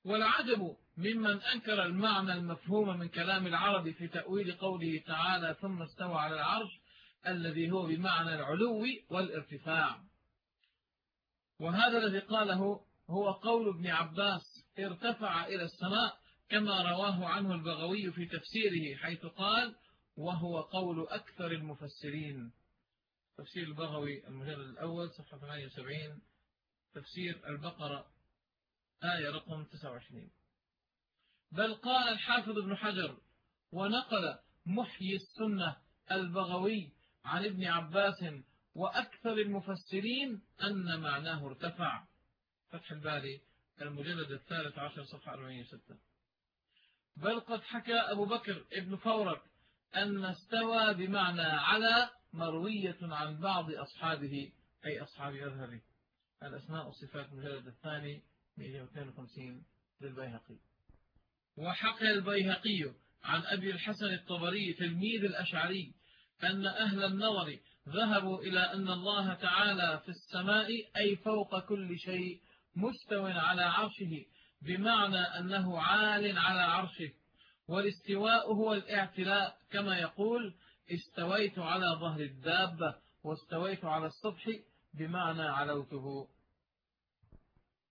والعجب ممن أنكر المعنى المفهوم من كلام العرب في تأويل قوله تعالى ثم استوى على العرش الذي هو بمعنى العلو والارتفاع. وهذا الذي قاله هو قول ابن عباس ارتفع إلى السماء كما رواه عنه البغوي في تفسيره حيث قال وهو قول أكثر المفسرين. تفسير البغوي المجلد الأول صفحة 78 تفسير البقرة آية رقم 29 بل قال الحافظ ابن حجر ونقل محيي السنة البغوي عن ابن عباس وأكثر المفسرين أن معناه ارتفع. فتح الباري المجلد الثالث عشر صفحة 46 بل قد حكى أبو بكر ابن فورك أن استوى بمعنى على مروية عن بعض أصحابه أي أصحاب أذهبه الأسماء والصفات المجلد الثاني 152 للبيهقي. وحكى البيهقي عن أبي الحسن الطبري تلميذ الأشعري أن أهل النظر ذهبوا إلى أن الله تعالى في السماء أي فوق كل شيء مستو على عرشه بمعنى أنه عال على عرشه. والاستواء هو الاعتلاء كما يقول استويت على ظهر الدابة واستويت على السطح بمعنى علوته.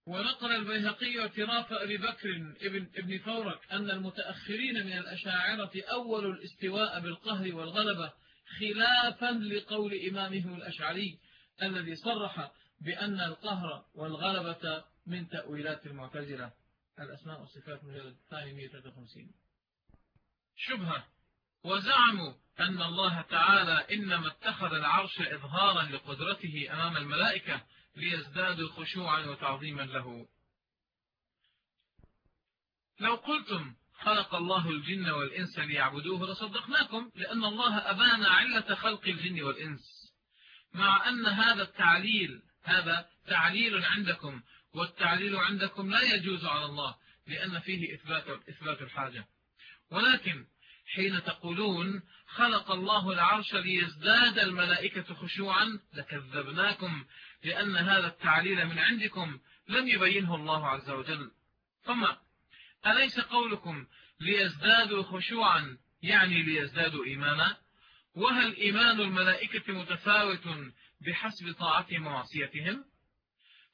ونقل البيهقي اعتراف أبي بكر ابن, ابن فورك أن المتأخرين من الأشاعرة أول الاستواء بالقهر والغلبة خلافا لقول إمامهم الأشعري الذي صرح بأن القهر والغلبة من تأويلات المعتزلة. الأسماء والصفات مجلد الثاني 153 شبهة. وزعموا أن الله تعالى إنما اتخذ العرش إظهارا لقدرته أمام الملائكة ليزدادوا خشوعا وتعظيما له. لو قلتم خلق الله الجن والإنس ليعبدوه لصدقناكم لأن الله أبان علة خلق الجن والإنس. مع أن هذا التعليل هذا تعليل عندكم والتعليل عندكم لا يجوز على الله لأن فيه إثبات, إثبات الحاجة. ولكن حين تقولون خلق الله العرش ليزداد الملائكة خشوعا لكذبناكم لأن هذا التعليل من عندكم لم يبينه الله عز وجل. ثم أليس قولكم ليزدادوا خشوعا؟ يعني ليزدادوا إيمانا؟ وهل إيمان الملائكة متفاوت بحسب طاعتهم ومعصيتهم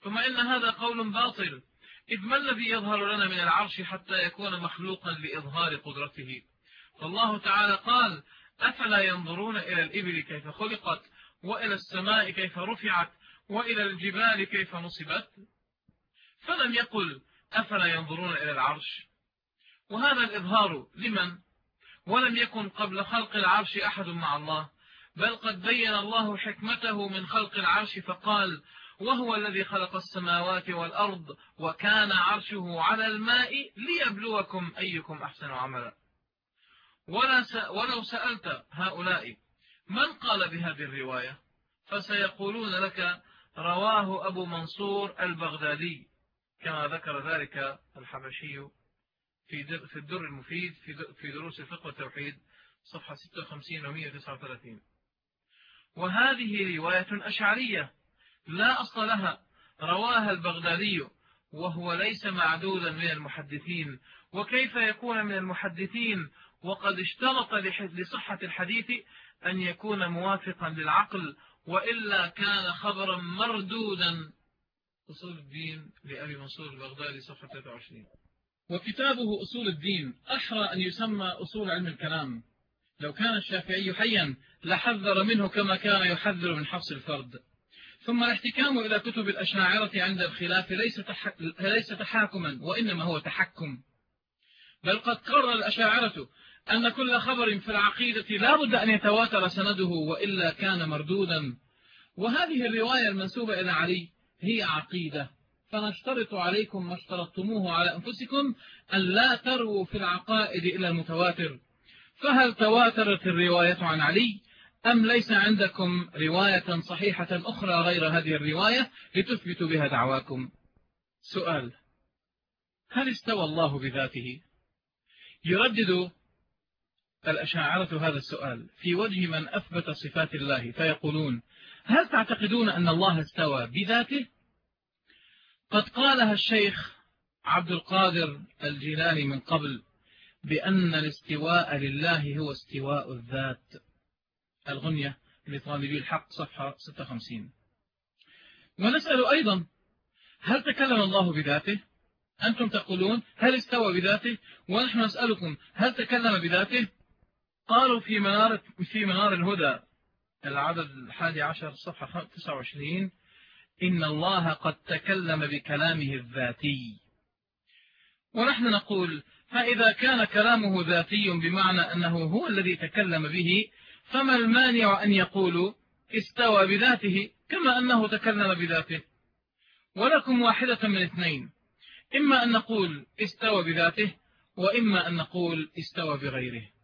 ثم إن هذا قول باطل. إذ ما الذي يظهر لنا من العرش حتى يكون مخلوقا لإظهار قدرته؟ فالله تعالى قال أفلا ينظرون إلى الإبل كيف خلقت وإلى السماء كيف رفعت وإلى الجبال كيف نصبت؟ فلم يقل أفلا ينظرون إلى العرش؟ وهذا الإظهار لمن؟ ولم يكن قبل خلق العرش أحد مع الله بل قد بين الله حكمته من خلق العرش فقال وهو الذي خلق السماوات والأرض وكان عرشه على الماء ليبلوكم أيكم أحسن عملا. ولا. ولو سألت هؤلاء من قال بهذه الرواية؟ فسيقولون لك رواه أبو منصور البغدادي كما ذكر ذلك الحبشي في في الدر المفيد في دروس الفقه والتوحيد صفحة 56 و 139 وهذه رواية أشعرية لا أصل لها رواها البغدادي وهو ليس معدودا من المحدثين. وكيف يكون من المحدثين؟ وقد اشترط لصحة الحديث أن يكون موافقا للعقل وإلا كان خبرا مردودا. أصول الدين لأبي منصور البغدادي صفحة 23 وكتابه أصول الدين. أحرى أن يسمى أصول علم الكلام. لو كان الشافعي حيا لحذر منه كما كان يحذر من حفص الفرد. ثم الاحتكام إلى كتب الأشاعرة عند الخلاف ليس, تح... ليس تحاكما وإنما هو تحكم. بل قد قرر الأشاعرة أن كل خبر في العقيدة لا بد أن يتواتر سنده وإلا كان مردودا. وهذه الرواية المنسوبة إلى علي هي عقيدة. فنشترط عليكم ما اشترطتموه على أنفسكم أن لا تروا في العقائد إلى المتواتر. فهل تواترت الرواية عن علي أم ليس عندكم رواية صحيحة أخرى غير هذه الرواية لتثبتوا بها دعواكم؟ سؤال هل استوى الله بذاته؟ يردد الأشاعرة هذا السؤال. في وجه من أثبت صفات الله فيقولون هل تعتقدون أن الله استوى بذاته؟ قد قالها الشيخ عبد القادر الجيلاني من قبل بأن الاستواء لله هو استواء الذات. الغنية لطالبي الحق صفحة 56 ونسأل أيضا هل تكلم الله بذاته؟ أنتم تقولون هل استوى بذاته؟ ونحن نسألكم هل تكلم بذاته؟ قالوا في منار, في منار الهدى العدد الحادي عشر صفحة 29 إن الله قد تكلم بكلامه الذاتي. ونحن نقول فإذا كان كلامه ذاتي بمعنى أنه هو الذي تكلم به فما المانع أن يقولوا استوى بذاته كما أنه تكلم بذاته؟ ولكم واحدة من اثنين. إما أن نقول استوى بذاته وإما أن نقول استوى بغيره.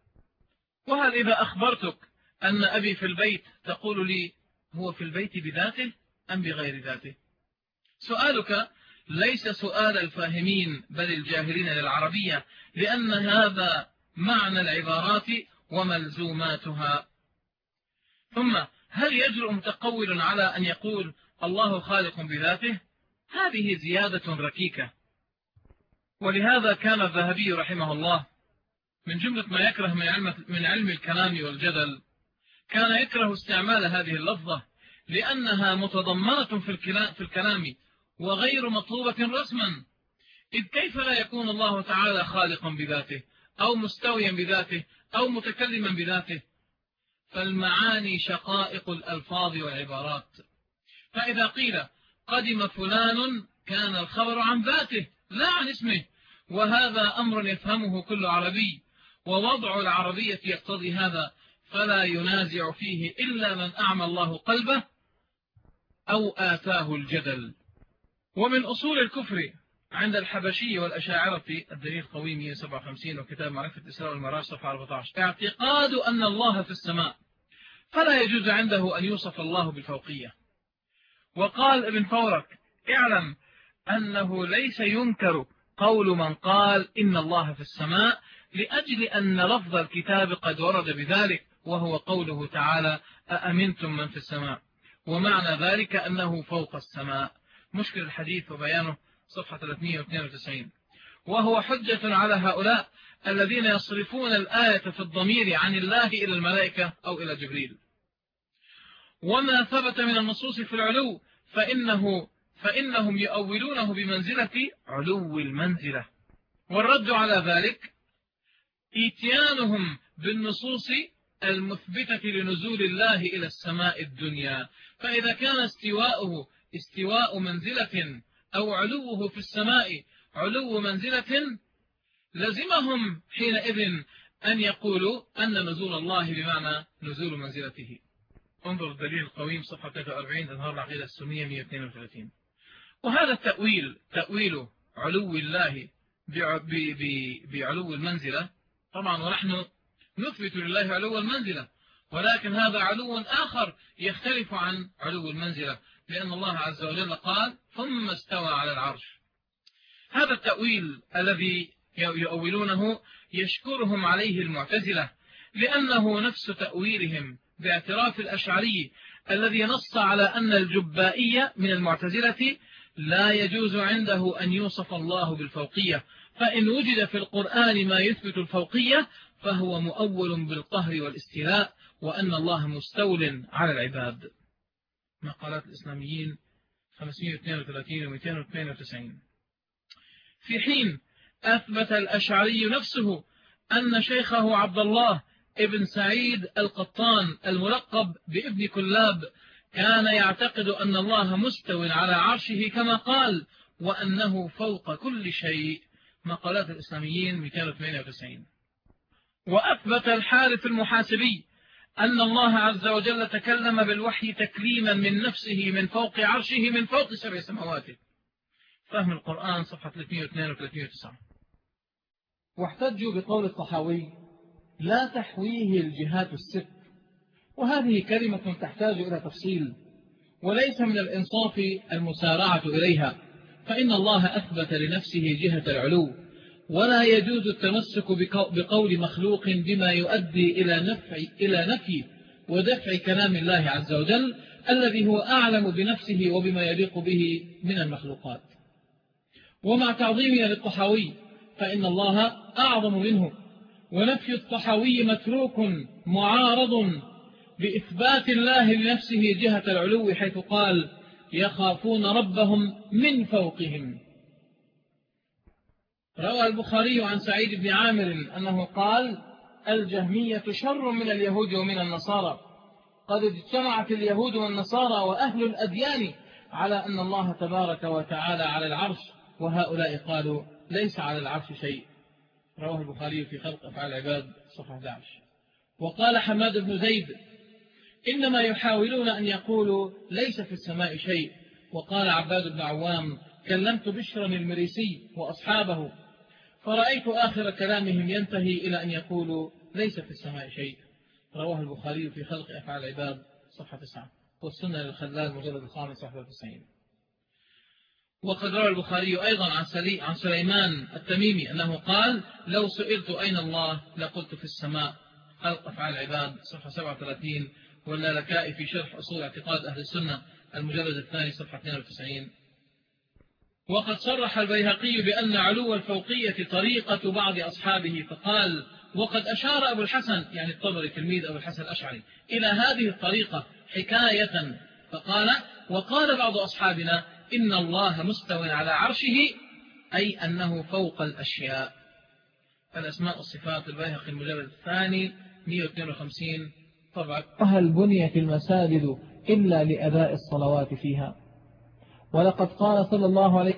وهل إذا أخبرتك أن أبي في البيت تقول لي هو في البيت بذاته أم بغير ذاته؟ سؤالك ليس سؤال الفاهمين بل الجاهلين للعربية لأن هذا معنى العبارات وملزوماتها. ثم هل يجرؤ متقول على أن يقول الله خالق بذاته؟ هذه زيادة ركيكة. ولهذا كان الذهبي رحمه الله من جملة ما يكره من علم, من علم الكلام والجدل. كان يكره استعمال هذه اللفظة لأنها متضمنة في الكلام وغير مطلوبة رسما. إذ كيف لا يكون الله تعالى خالقا بذاته أو مستويا بذاته أو متكلما بذاته؟ فالمعاني شقائق الألفاظ والعبارات. فإذا قيل قدم فلان كان الخبر عن ذاته لا عن اسمه وهذا أمر يفهمه كل عربي. ووضع العربية يقتضي هذا فلا ينازع فيه إلا من أعمى الله قلبه أو آتاه الجدل. ومن أصول الكفر عند الحبشي والأشاعرة في الدليل قوي 157 وكتاب معرفة الإسراء والمراج صفحة 14 اعتقاد أن الله في السماء فلا يجوز عنده أن يوصف الله بالفوقية. وقال ابن فورك اعلم أنه ليس ينكر قول من قال إن الله في السماء لأجل أن لفظ الكتاب قد ورد بذلك وهو قوله تعالى أأمنتم من في السماء؟ ومعنى ذلك أنه فوق السماء. مشكل الحديث وبيانه صفحة 392 وهو حجة على هؤلاء الذين يصرفون الآية في الضمير عن الله إلى الملائكة أو إلى جبريل. وما ثبت من النصوص في العلو فإنه فإنهم يؤولونه بمنزلة علو المنزلة. والرد على ذلك إتيانهم بالنصوص المثبتة لنزول الله إلى السماء الدنيا. فإذا كان استواءه استواء منزلة أو علوه في السماء علو منزلة لزمهم حينئذ أن يقولوا أن نزول الله بمعنى نزول منزلته. انظر الدليل القويم صفحة 43 تظهر العقيدة السنية 132 وهذا التأويل تأويل علو الله بعلو المنزلة طبعا ونحن نثبت لله علو المنزلة ولكن هذا علو آخر يختلف عن علو المنزلة لأن الله عز وجل قال ثم استوى على العرش هذا التأويل الذي يؤولونه يشكرهم عليه المعتزلة لأنه نفس تأويلهم باعتراف الأشعري الذي نص على أن الجبائية من المعتزلة لا يجوز عنده أن يوصف الله بالفوقية فإن وجد في القرآن ما يثبت الفوقية فهو مؤول بالقهر والاستيلاء وأن الله مستول على العباد. مقالات الإسلاميين 532 و 292 في حين أثبت الأشعري نفسه أن شيخه عبد الله ابن سعيد القطان الملقب بابن كلاب كان يعتقد أن الله مستو على عرشه كما قال وأنه فوق كل شيء. مقالات الإسلاميين 298 وأثبت الحارث المحاسبي أن الله عز وجل تكلم بالوحي تكليما من نفسه من فوق عرشه من فوق سبع سماواته. فهم القرآن صفحة 302 و 309 واحتجوا بقول الصحاوي لا تحويه الجهات الست. وهذه كلمة تحتاج إلى تفصيل وليس من الإنصاف المسارعة إليها. فإن الله أثبت لنفسه جهة العلو ولا يجوز التمسك بقول مخلوق بما يؤدي إلى نفي, إلى نفي ودفع كلام الله عز وجل الذي هو أعلم بنفسه وبما يليق به من المخلوقات. ومع تعظيمنا للطحاوي فإن الله أعظم منه ونفي الطحاوي متروك معارض بإثبات الله لنفسه جهة العلو حيث قال يخافون ربهم من فوقهم. روى البخاري عن سعيد بن عامر أنه قال الجهمية شر من اليهود ومن النصارى. قد اجتمعت اليهود والنصارى وأهل الأديان على أن الله تبارك وتعالى على العرش وهؤلاء قالوا ليس على العرش شيء رواه البخاري في خلق أفعال العباد صفحة 11 وقال حماد بن زيد إنما يحاولون أن يقولوا ليس في السماء شيء. وقال عباد بن عوام كلمت بشرا المريسي وأصحابه فرأيت آخر كلامهم ينتهي إلى أن يقولوا ليس في السماء شيء. رواه البخاري في خلق أفعال العباد صفحة 9 والسنة للخلال مجلد الخامس صفحة 90 وقد روى البخاري أيضا عن, عن سليمان التميمي أنه قال لو سئلت أين الله لقلت في السماء. خلق أفعال العباد صفحة 37 واللالكائي في شرح أصول اعتقاد أهل السنة المجلد الثاني صفحة 92 وقد صرح البيهقي بأن علو الفوقية طريقة بعض أصحابه فقال وقد أشار أبو الحسن يعني الطبري تلميذ أبو الحسن الأشعري إلى هذه الطريقة حكاية فقال وقال بعض أصحابنا إن الله مستوى على عرشه أي أنه فوق الأشياء الأسماء والصفات البيهقي المجلد الثاني 152 طبعا. هل بنيت المساجد إلا لأداء الصلوات فيها. ولقد قال صلى الله عليه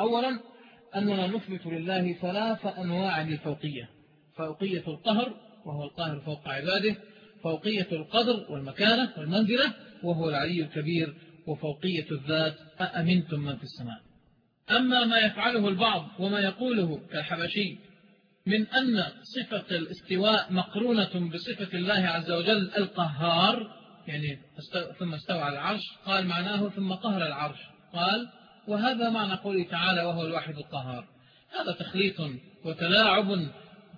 أولا أننا نثبت لله ثلاث أنواع للفوقية. فوقية القهر وهو القاهر فوق عباده. فوقية القدر والمكانة والمنزلة وهو العلي الكبير. وفوقية الذات أأمنتم من في السماء. أما ما يفعله البعض وما يقوله كالحبشي من أن صفة الاستواء مقرونة بصفة الله عز وجل القهار يعني ثم استوى على العرش قال معناه ثم قهر العرش قال وهذا معنى قوله تعالى وهو الواحد القهار. هذا تخليط وتلاعب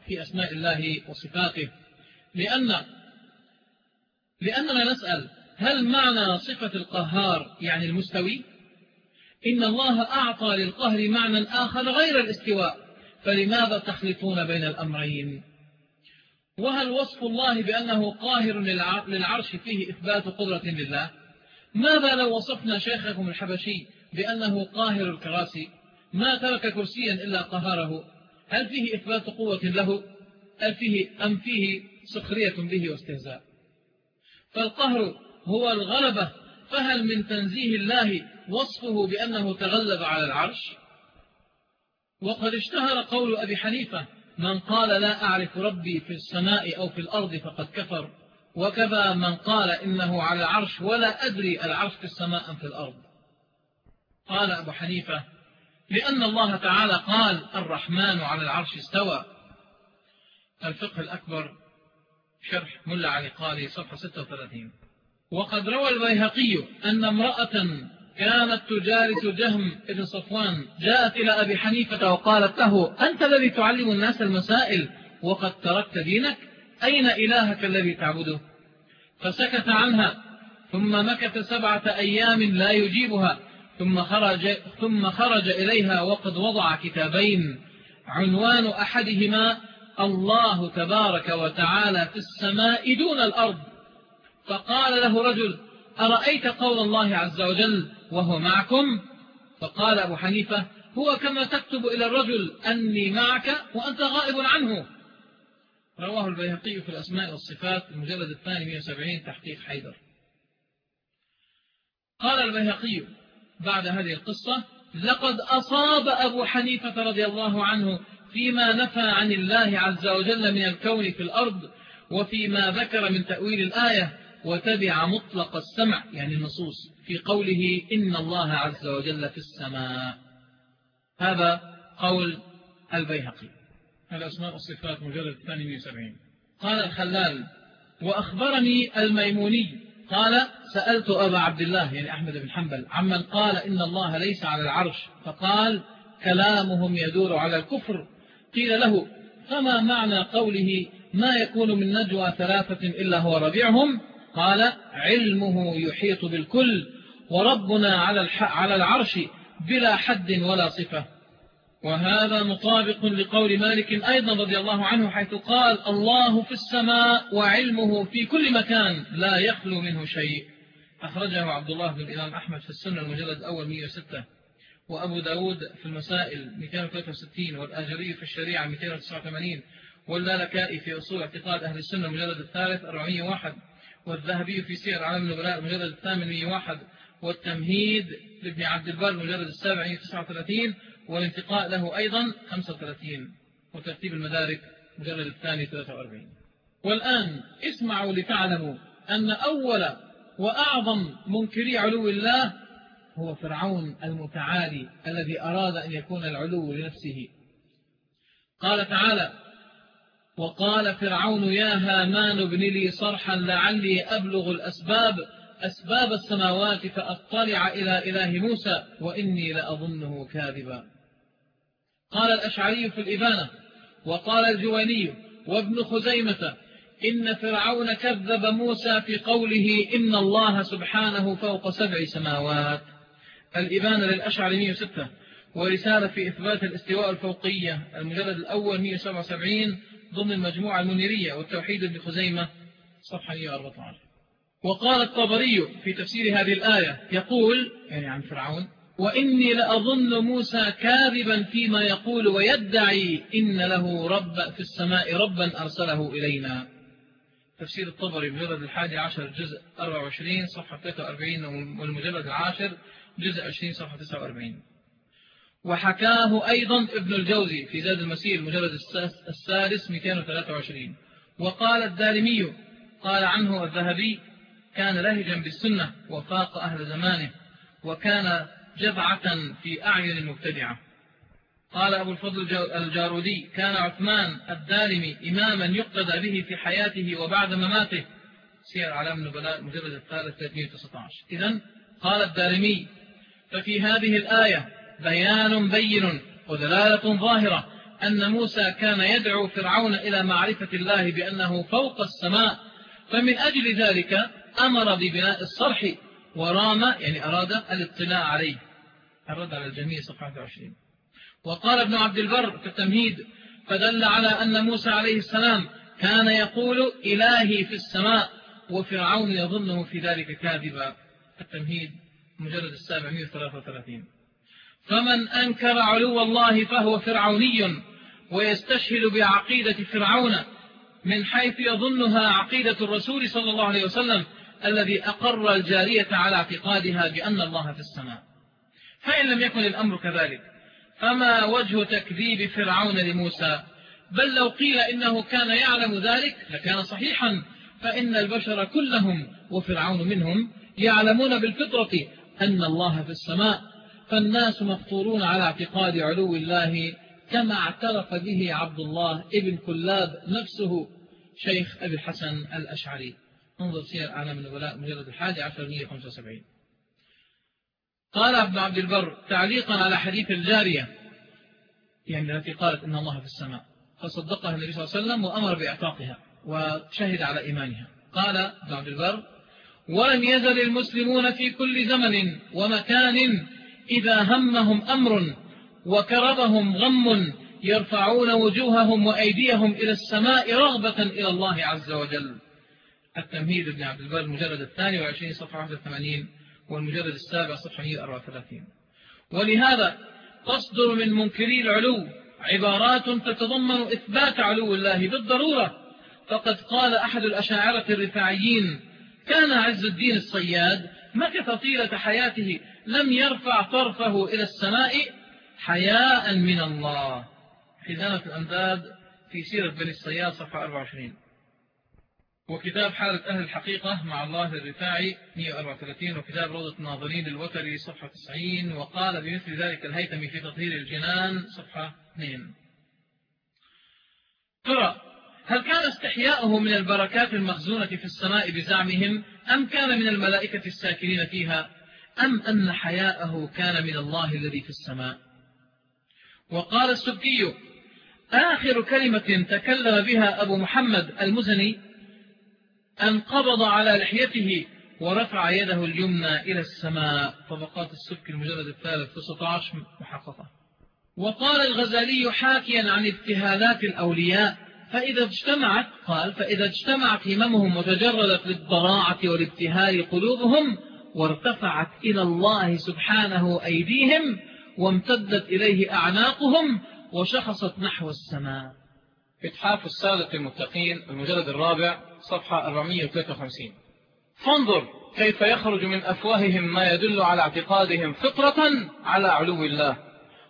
في أسماء الله وصفاته. لأن لأننا نسأل هل معنى صفة القهار يعني المستوي؟ إن الله أعطى للقهر معنى آخر غير الاستواء فلماذا تخلطون بين الأمرين؟ وهل وصف الله بأنه قاهر للعرش فيه إثبات قدرة لله؟ ماذا لو وصفنا شيخكم الحبشي بأنه قاهر الكراسي؟ ما ترك كرسيا إلا قهره. هل فيه إثبات قوة له؟ هل فيه أم فيه سخرية به واستهزاء؟ فالقهر هو الغلبة فهل من تنزيه الله وصفه بأنه تغلب على العرش. وقد اشتهر قول أبي حنيفة من قال لا أعرف ربي في السماء أو في الأرض فقد كفر. وكذا من قال إنه على العرش ولا أدري العرش في السماء أم في الأرض. قال أبو حنيفة لأن الله تعالى قال الرحمن على العرش استوى. الفقه الأكبر شرح ملا علي قالي صفحة 36 وقد روى البيهقي أن امرأة كانت تجالس جهم بن صفوان جاءت إلى أبي حنيفة وقالت له أنت الذي تعلم الناس المسائل وقد تركت دينك؟ أين إلهك الذي تعبده؟ فسكت عنها ثم مكث سبعة أيام لا يجيبها ثم خرج, ثم خرج إليها وقد وضع كتابين. عنوان أحدهما الله تبارك وتعالى في السماء دون الأرض. فقال له رجل أرأيت قول الله عز وجل؟ وهو معكم. فقال أبو حنيفة هو كما تكتب إلى الرجل أني معك وأنت غائب عنه. رواه البيهقي في الأسماء والصفات المجلد الثاني 170 تحقيق حيدر. قال البيهقي بعد هذه القصة لقد أصاب أبو حنيفة رضي الله عنه فيما نفى عن الله عز وجل من الكون في الأرض وفيما ذكر من تأويل الآية. وتبع مطلق السمع يعني النصوص في قوله إن الله عز وجل في السماء. هذا قول البيهقي. الأسماء والصفات مجلد 78 قال الخلال وأخبرني الميموني قال سألت أبا عبد الله يعني أحمد بن حنبل عمن قال إن الله ليس على العرش فقال كلامهم يدور على الكفر. قيل له فما معنى قوله ما يكون من نجوى ثلاثة إلا هو ربيعهم؟ قال علمه يحيط بالكل وربنا على, على العرش بلا حد ولا صفة. وهذا مطابق لقول مالك أيضا رضي الله عنه حيث قال الله في السماء وعلمه في كل مكان لا يخلو منه شيء. أخرجه عبد الله بن الإمام أحمد في السنة المجلد الأول 106 وأبو داود في المسائل 263 والآجري في الشريعة 289 واللالكائي في أصول اعتقاد أهل السنة المجلد الثالث 401 والذهبي في سير عالم النبلاء المجلد الثامن 101 والتمهيد لابن عبد البر المجلد السابع 39 والانتقاء له أيضا 35 وترتيب المدارك مجلد الثاني 43 والآن اسمعوا لتعلموا أن أول وأعظم منكري علو الله هو فرعون المتعالي الذي أراد أن يكون العلو لنفسه. قال تعالى وقال فرعون يا هامان ابن لي صرحا لعلي أبلغ الأسباب. أسباب السماوات فأطلع إلى إله موسى وإني لأظنه كاذبا. قال الأشعري في الإبانة وقال الجواني وابن خزيمة إن فرعون كذب موسى في قوله إن الله سبحانه فوق سبع سماوات. الإبانة للأشعري 106 ورسالة في إثبات الاستواء الفوقية. المجلد الأول 177 ضمن المجموعة المنيرية والتوحيد ابن خزيمة. صفحة 114 وقال الطبري في تفسير هذه الآية يقول يعني عن فرعون وإني لأظن موسى كاذبا فيما يقول ويدعي إن له رب في السماء ربا أرسله إلينا. تفسير الطبري مجلد الحادي عشر جزء 24 صفحة 43 والمجلد العاشر جزء 20 صفحة 49 وحكاه أيضا ابن الجوزي في زاد المسير مجلد السادس 223 وقال الدارمي قال عنه الذهبي كان لهجا بالسنة وفاق أهل زمانه وكان جبعة في أعين المبتدعة. قال أبو الفضل الجارودي كان عثمان الدارمي إماما يقتدى به في حياته وبعد مماته. سير علام النبلاء مجلد الثالث 319 إذن قال الدارمي ففي هذه الآية بيان بين ودلالة ظاهرة أن موسى كان يدعو فرعون إلى معرفة الله بأنه فوق السماء فمن أجل ذلك أمر ببناء الصرح ورام يعني أراد الاطلاع عليه. الرد على الجميع صفحة 20 وقال ابن عبد البر في التمهيد فدل على أن موسى عليه السلام كان يقول إلهي في السماء وفرعون يظنه في ذلك كاذبا. التمهيد مجلد السابع 133 فمن أنكر علو الله فهو فرعوني ويستشهد بعقيدة فرعون من حيث يظنها عقيدة الرسول صلى الله عليه وسلم الذي أقر الجارية على اعتقادها بأن الله في السماء. فإن لم يكن الأمر كذلك فما وجه تكذيب فرعون لموسى؟ بل لو قيل إنه كان يعلم ذلك لكان صحيحا فإن البشر كلهم وفرعون منهم يعلمون بالفطرة أن الله في السماء. فالناس مفطورون على اعتقاد علو الله كما اعترف به عبد الله ابن كلاب نفسه شيخ أبي الحسن الأشعري. انظر سير أعلام النبلاء مجلد الحادي عشر 175 قال ابن عبد البر تعليقا على حديث الجارية يعني التي قالت إن الله في السماء فصدقها النبي صلى الله عليه وسلم وأمر بإعتاقها وشهد على إيمانها. قال ابن عبد البر ولم يزل المسلمون في كل زمن ومكان إذا همهم أمر وكربهم غم يرفعون وجوههم وأيديهم إلى السماء رغبة إلى الله عز وجل. التمهيد ابن عبد البر المجلد الثاني وعشرين صفحة 81 والمجلد السابع صفحة 134 ولهذا تصدر من منكري العلو عبارات تتضمن إثبات علو الله بالضرورة. فقد قال أحد الأشاعرة الرفاعيين كان عز الدين الصياد مكث طيلة حياته؟ لم يرفع طرفه إلى السماء حياء من الله. خزانة الأمداد في سيرة بني الصياد صفحة 24 وكتاب حالة أهل الحقيقة مع الله الرفاعي 134 وكتاب روضة الناظرين للوتري صفحة 90 وقال بمثل ذلك الهيثمي في تطهير الجنان صفحة 2 ترى هل كان استحياؤه من البركات المخزونة في السماء بزعمهم؟ أم كان من الملائكة الساكنين فيها؟ أم أن حياءه كان من الله الذي في السماء؟ وقال السبكي آخر كلمة تكلم بها أبو محمد المزني أن قبض على لحيته ورفع يده اليمنى إلى السماء. طبقات السبك المجلد الثالث في 16 محققة. وقال الغزالي حاكيا عن ابتهالات الأولياء فإذا اجتمعت قال فإذا اجتمعت هممهم وتجردت للضراعة والابتهال قلوبهم وارتفعت إلى الله سبحانه أيديهم وامتدت إليه أعناقهم وشخصت نحو السماء. إتحاف السادة المتقين المجلد الرابع صفحة 453 فانظر كيف يخرج من أفواههم ما يدل على اعتقادهم فطرة على علو الله.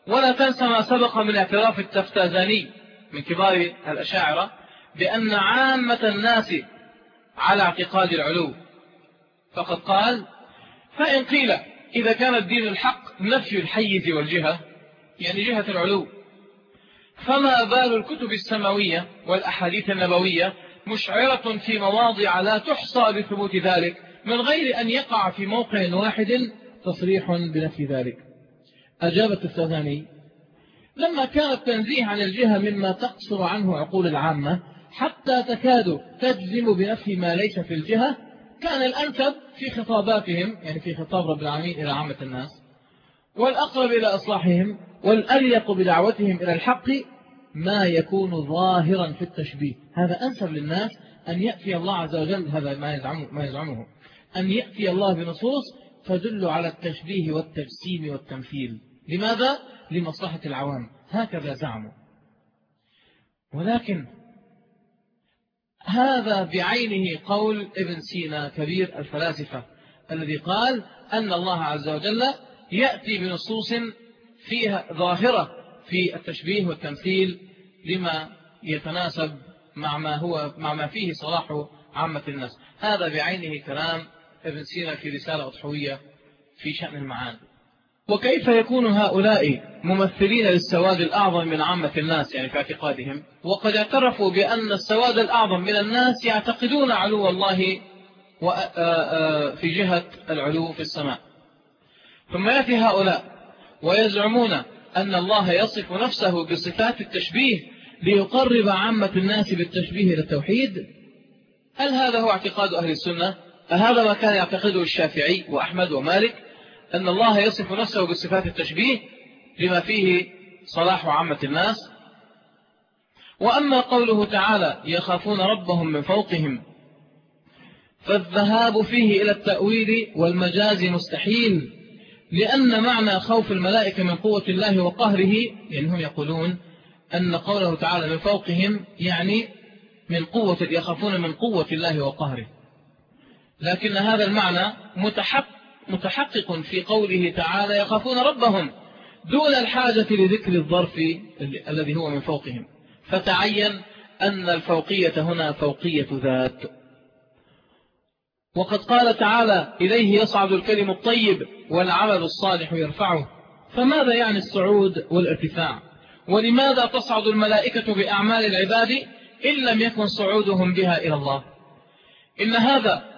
ولا تنسى ما سبق من اعتراف التفتازاني. من كبار الأشاعرة بأن عامة الناس على اعتقاد العلو. فقد قال فإن قيل إذا كان الدين الحق نفي الحيز والجهة يعني جهة العلو. فما بال الكتب السماوية والأحاديث النبوية مشعرة في مواضع لا تحصى بثبوت ذلك من غير أن يقع في موقع واحد تصريح بنفي ذلك. أجابت الثاني لما كان التنزيه عن الجهة مما تقصر عنه عقول العامة حتى تكاد تجزم بنفي ما ليس في الجهة كان الأنسب في خطاباتهم يعني في خطاب رب العالمين إلى عامة الناس والأقرب إلى إصلاحهم والأليق بدعوتهم إلى الحق ما يكون ظاهرا في التشبيه. هذا أنسب للناس أن يأتي الله عز وجل هذا ما يزعمه, ما يزعمه أن يأتي الله بنصوص تدل على التشبيه والتجسيم والتمثيل. لماذا؟ لمصلحة العوام. هكذا زعموا. ولكن هذا بعينه قول ابن سينا كبير الفلاسفة الذي قال أن الله عز وجل يأتي بنصوص فيها ظاهرة في التشبيه والتمثيل لما يتناسب مع ما هو مع ما فيه صلاح عامة الناس. هذا بعينه كلام ابن سينا في رسالة أضحوية في شأن المعاني. وكيف يكون هؤلاء ممثلين للسواد الأعظم من عامة الناس يعني في اعتقادهم؟ وقد اعترفوا بأن السواد الأعظم من الناس يعتقدون علو الله في جهة العلو في السماء. ثم يأتي هؤلاء ويزعمون أن الله يصف نفسه بصفات التشبيه ليقرب عامة الناس بالتشبيه إلى التوحيد هل هذا هو اعتقاد أهل السنة؟ هذا ما كان يعتقده الشافعي وأحمد ومالك؟ أن الله يصف نفسه بصفات التشبيه لما فيه صلاح عامة الناس. وأما قوله تعالى يخافون ربهم من فوقهم فالذهاب فيه إلى التأويل والمجاز مستحيل لأن معنى خوف الملائكة من قوة الله وقهره يعني هم يقولون أن قوله تعالى من فوقهم يعني من قوة يخافون من قوة الله وقهره. لكن هذا المعنى متحقق متحقق في قوله تعالى يخافون ربهم دون الحاجة لذكر الظرف الذي هو من فوقهم. فتعين أن الفوقية هنا فوقية ذات. وقد قال تعالى إليه يصعد الكلم الطيب والعمل الصالح يرفعه. فماذا يعني الصعود والارتفاع؟ ولماذا تصعد الملائكة بأعمال العباد إن لم يكن صعودهم بها إلى الله؟ إن هذا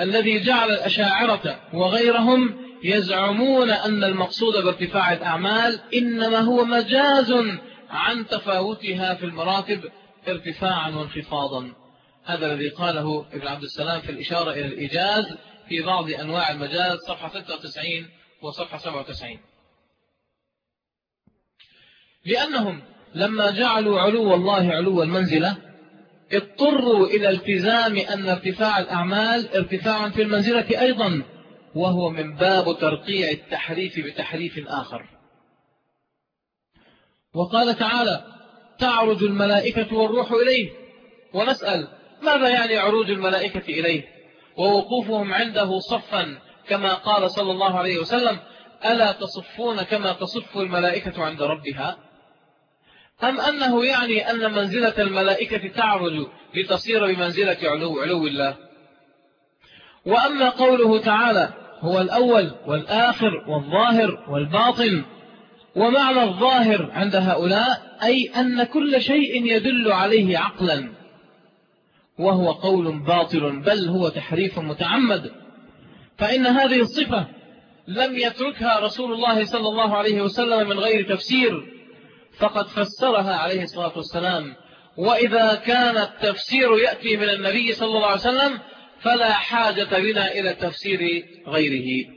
الذي جعل الأشاعرة وغيرهم يزعمون أن المقصود بارتفاع الأعمال إنما هو مجاز عن تفاوتها في المراتب ارتفاعا وانخفاضا. هذا الذي قاله ابن عبد السلام في الإشارة إلى الإيجاز في بعض أنواع المجاز صفحة 96 وصفحة 97 لأنهم لما جعلوا علو الله علو المنزلة اضطروا إلى التزام أن ارتفاع الأعمال ارتفاع في المنزلة أيضا وهو من باب ترقيع التحريف بتحريف آخر. وقال تعالى تعرج الملائكة والروح إليه. ونسأل ماذا يعني عروج الملائكة إليه؟ ووقوفهم عنده صفا كما قال صلى الله عليه وسلم ألا تصفون كما تصف الملائكة عند ربها؟ أم أنه يعني أن منزلة الملائكة تعرج لتصير بمنزلة علو, علو الله؟ وأما قوله تعالى هو الأول والآخر والظاهر والباطن ومعنى الظاهر عند هؤلاء أي أن كل شيء يدل عليه عقلا وهو قول باطل بل هو تحريف متعمد. فإن هذه الصفة لم يتركها رسول الله صلى الله عليه وسلم من غير تفسير. فقد فسرها عليه الصلاة والسلام. وإذا كان التفسير يأتي من النبي صلى الله عليه وسلم فلا حاجة بنا إلى تفسير غيره.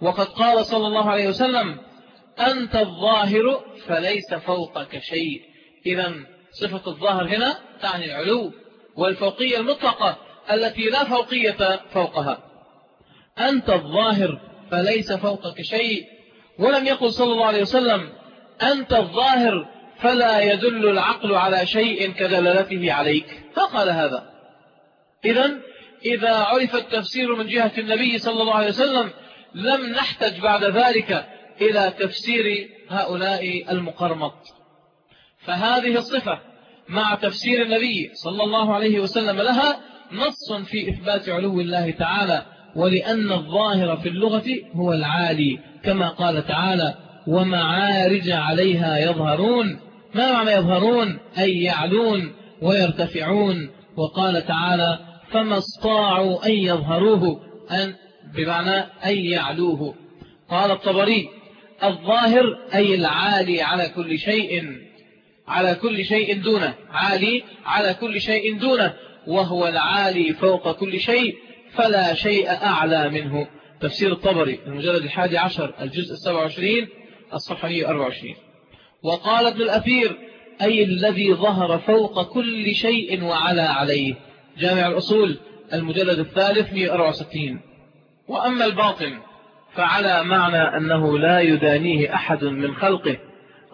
وقد قال صلى الله عليه وسلم أنت الظاهر فليس فوقك شيء. إذا صفة الظاهر هنا تعني العلو والفوقية المطلقة التي لا فوقية فوقها. أنت الظاهر فليس فوقك شيء. ولم يقل صلى الله عليه وسلم أنت الظاهر فلا يدل العقل على شيء كدلالته عليك. فقال هذا. إذا إذا عرف التفسير من جهة النبي صلى الله عليه وسلم لم نحتج بعد ذلك إلى تفسير هؤلاء المقرمط. فهذه الصفة مع تفسير النبي صلى الله عليه وسلم لها نص في إثبات علو الله تعالى ولأن الظاهر في اللغة هو العالي كما قال تعالى ومعارج عليها يظهرون. ما معنى يظهرون؟ أي يعلون ويرتفعون. وقال تعالى فما استطاعوا أن يظهروه أن بمعنى أن يعلوه. قال الطبري الظاهر أي العالي على كل شيء على كل شيء دونه. عالي على كل شيء دونه. وهو العالي فوق كل شيء فلا شيء أعلى منه. تفسير الطبري المجلد الحادي عشر الجزء السبع وعشرين. الصفحة 124 وقال ابن الأثير أي الذي ظهر فوق كل شيء وعلى عليه. جامع الأصول المجلد الثالث 164 وأما الباطن فعلى معنى أنه لا يدانيه أحد من خلقه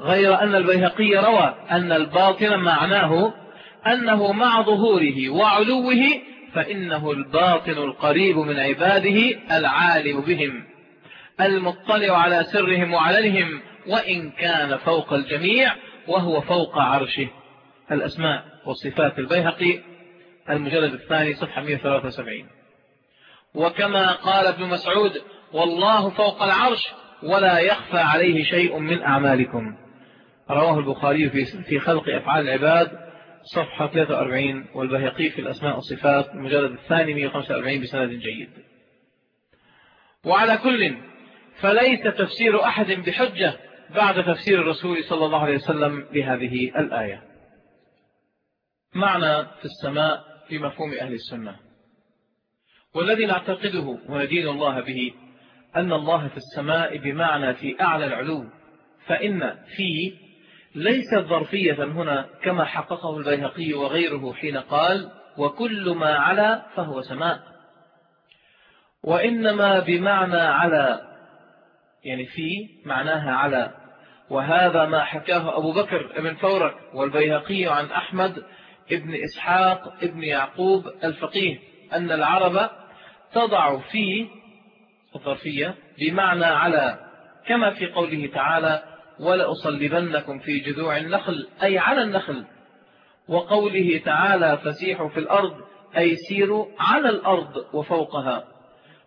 غير أن البيهقي روى أن الباطن معناه أنه مع ظهوره وعلوه فإنه الباطن القريب من عباده العالم بهم. المطلع على سرهم وعلنهم وإن كان فوق الجميع وهو فوق عرشه. الأسماء والصفات البيهقي المجلد الثاني صفحة 173 وكما قال ابن مسعود والله فوق العرش ولا يخفى عليه شيء من أعمالكم. رواه البخاري في خلق أفعال العباد صفحة 43 والبهقي في الأسماء والصفات المجلد الثاني 145 بسند جيد. وعلى كل فليس تفسير أحد بحجة بعد تفسير الرسول صلى الله عليه وسلم بهذه الآية. معنى في السماء في مفهوم أهل السنة. والذي نعتقده وندين الله به أن الله في السماء بمعنى في أعلى العلو فإن في ليست ظرفية هنا كما حققه البيهقي وغيره حين قال وكل ما على فهو سماء وإنما بمعنى على يعني في معناها على وهذا ما حكاه أبو بكر ابن فورك والبيهقي عن أحمد ابن إسحاق ابن يعقوب الفقيه أن العرب تضع في الظرفية بمعنى على كما في قوله تعالى ولأصلبنكم في جذوع النخل أي على النخل وقوله تعالى فسيحوا في الأرض أي سيروا على الأرض وفوقها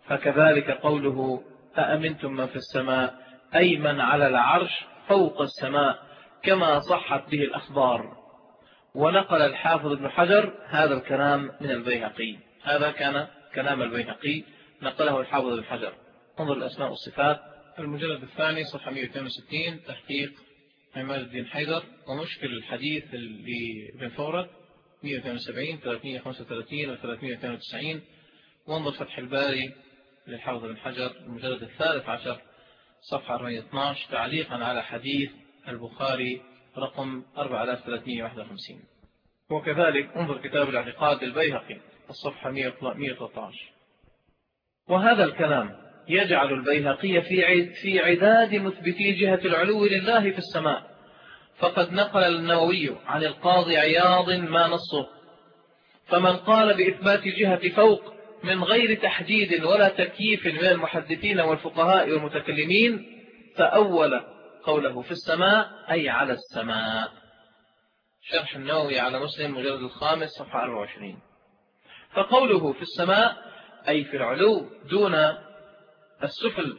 فكذلك قوله أأمنتم من في السماء؟ أي من على العرش فوق السماء كما صحت به الأخبار. ونقل الحافظ ابن حجر هذا الكلام من البيهقي. هذا كان كلام البيهقي نقله الحافظ ابن حجر. انظر الأسماء والصفات. المجلد الثاني صفحة 162 تحقيق عماد الدين حيدر ومشكل الحديث لابن فورد 172 335 و 392 وانظر فتح الباري. للحافظ بن حجر المجلد الثالث عشر صفحة 412 تعليقا على حديث البخاري رقم 4351 وكذلك انظر كتاب الاعتقاد البيهقي الصفحة 113 وهذا الكلام يجعل البيهقي في في عداد مثبتي جهة العلو لله في السماء. فقد نقل النووي عن القاضي عياض ما نصه. فمن قال بإثبات جهة فوق من غير تحديد ولا تكييف من المحدثين والفقهاء والمتكلمين فأول قوله في السماء أي على السماء. شرح النووي على مسلم مجلد الخامس صفحة 24 فقوله في السماء أي في العلو دون السفل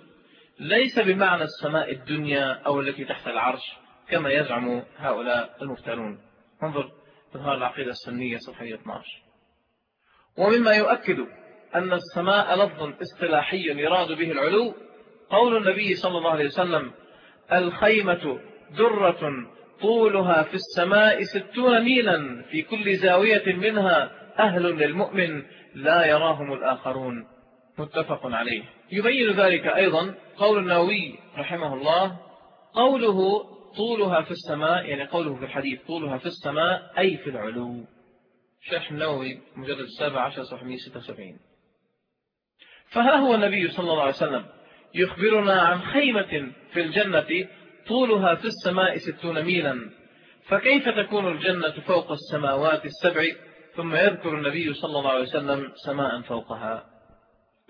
ليس بمعنى السماء الدنيا أو التي تحت العرش كما يزعم هؤلاء المفترون. انظر تظهر العقيدة السنية صفحة 12 ومما يؤكد أن السماء لفظ اصطلاحي يراد به العلو. قول النبي صلى الله عليه وسلم الخيمة درة طولها في السماء ستون ميلا في كل زاوية منها أهل للمؤمن لا يراهم الآخرون. متفق عليه. يبين ذلك أيضا قول النووي رحمه الله قوله طولها في السماء يعني قوله في الحديث طولها في السماء أي في العلو. شرح النووي مجلد السابع عشر صفحة 176 فها هو النبي صلى الله عليه وسلم يخبرنا عن خيمة في الجنة طولها في السماء ستون ميلا؟ فكيف تكون الجنة فوق السماوات السبع ثم يذكر النبي صلى الله عليه وسلم سماء فوقها؟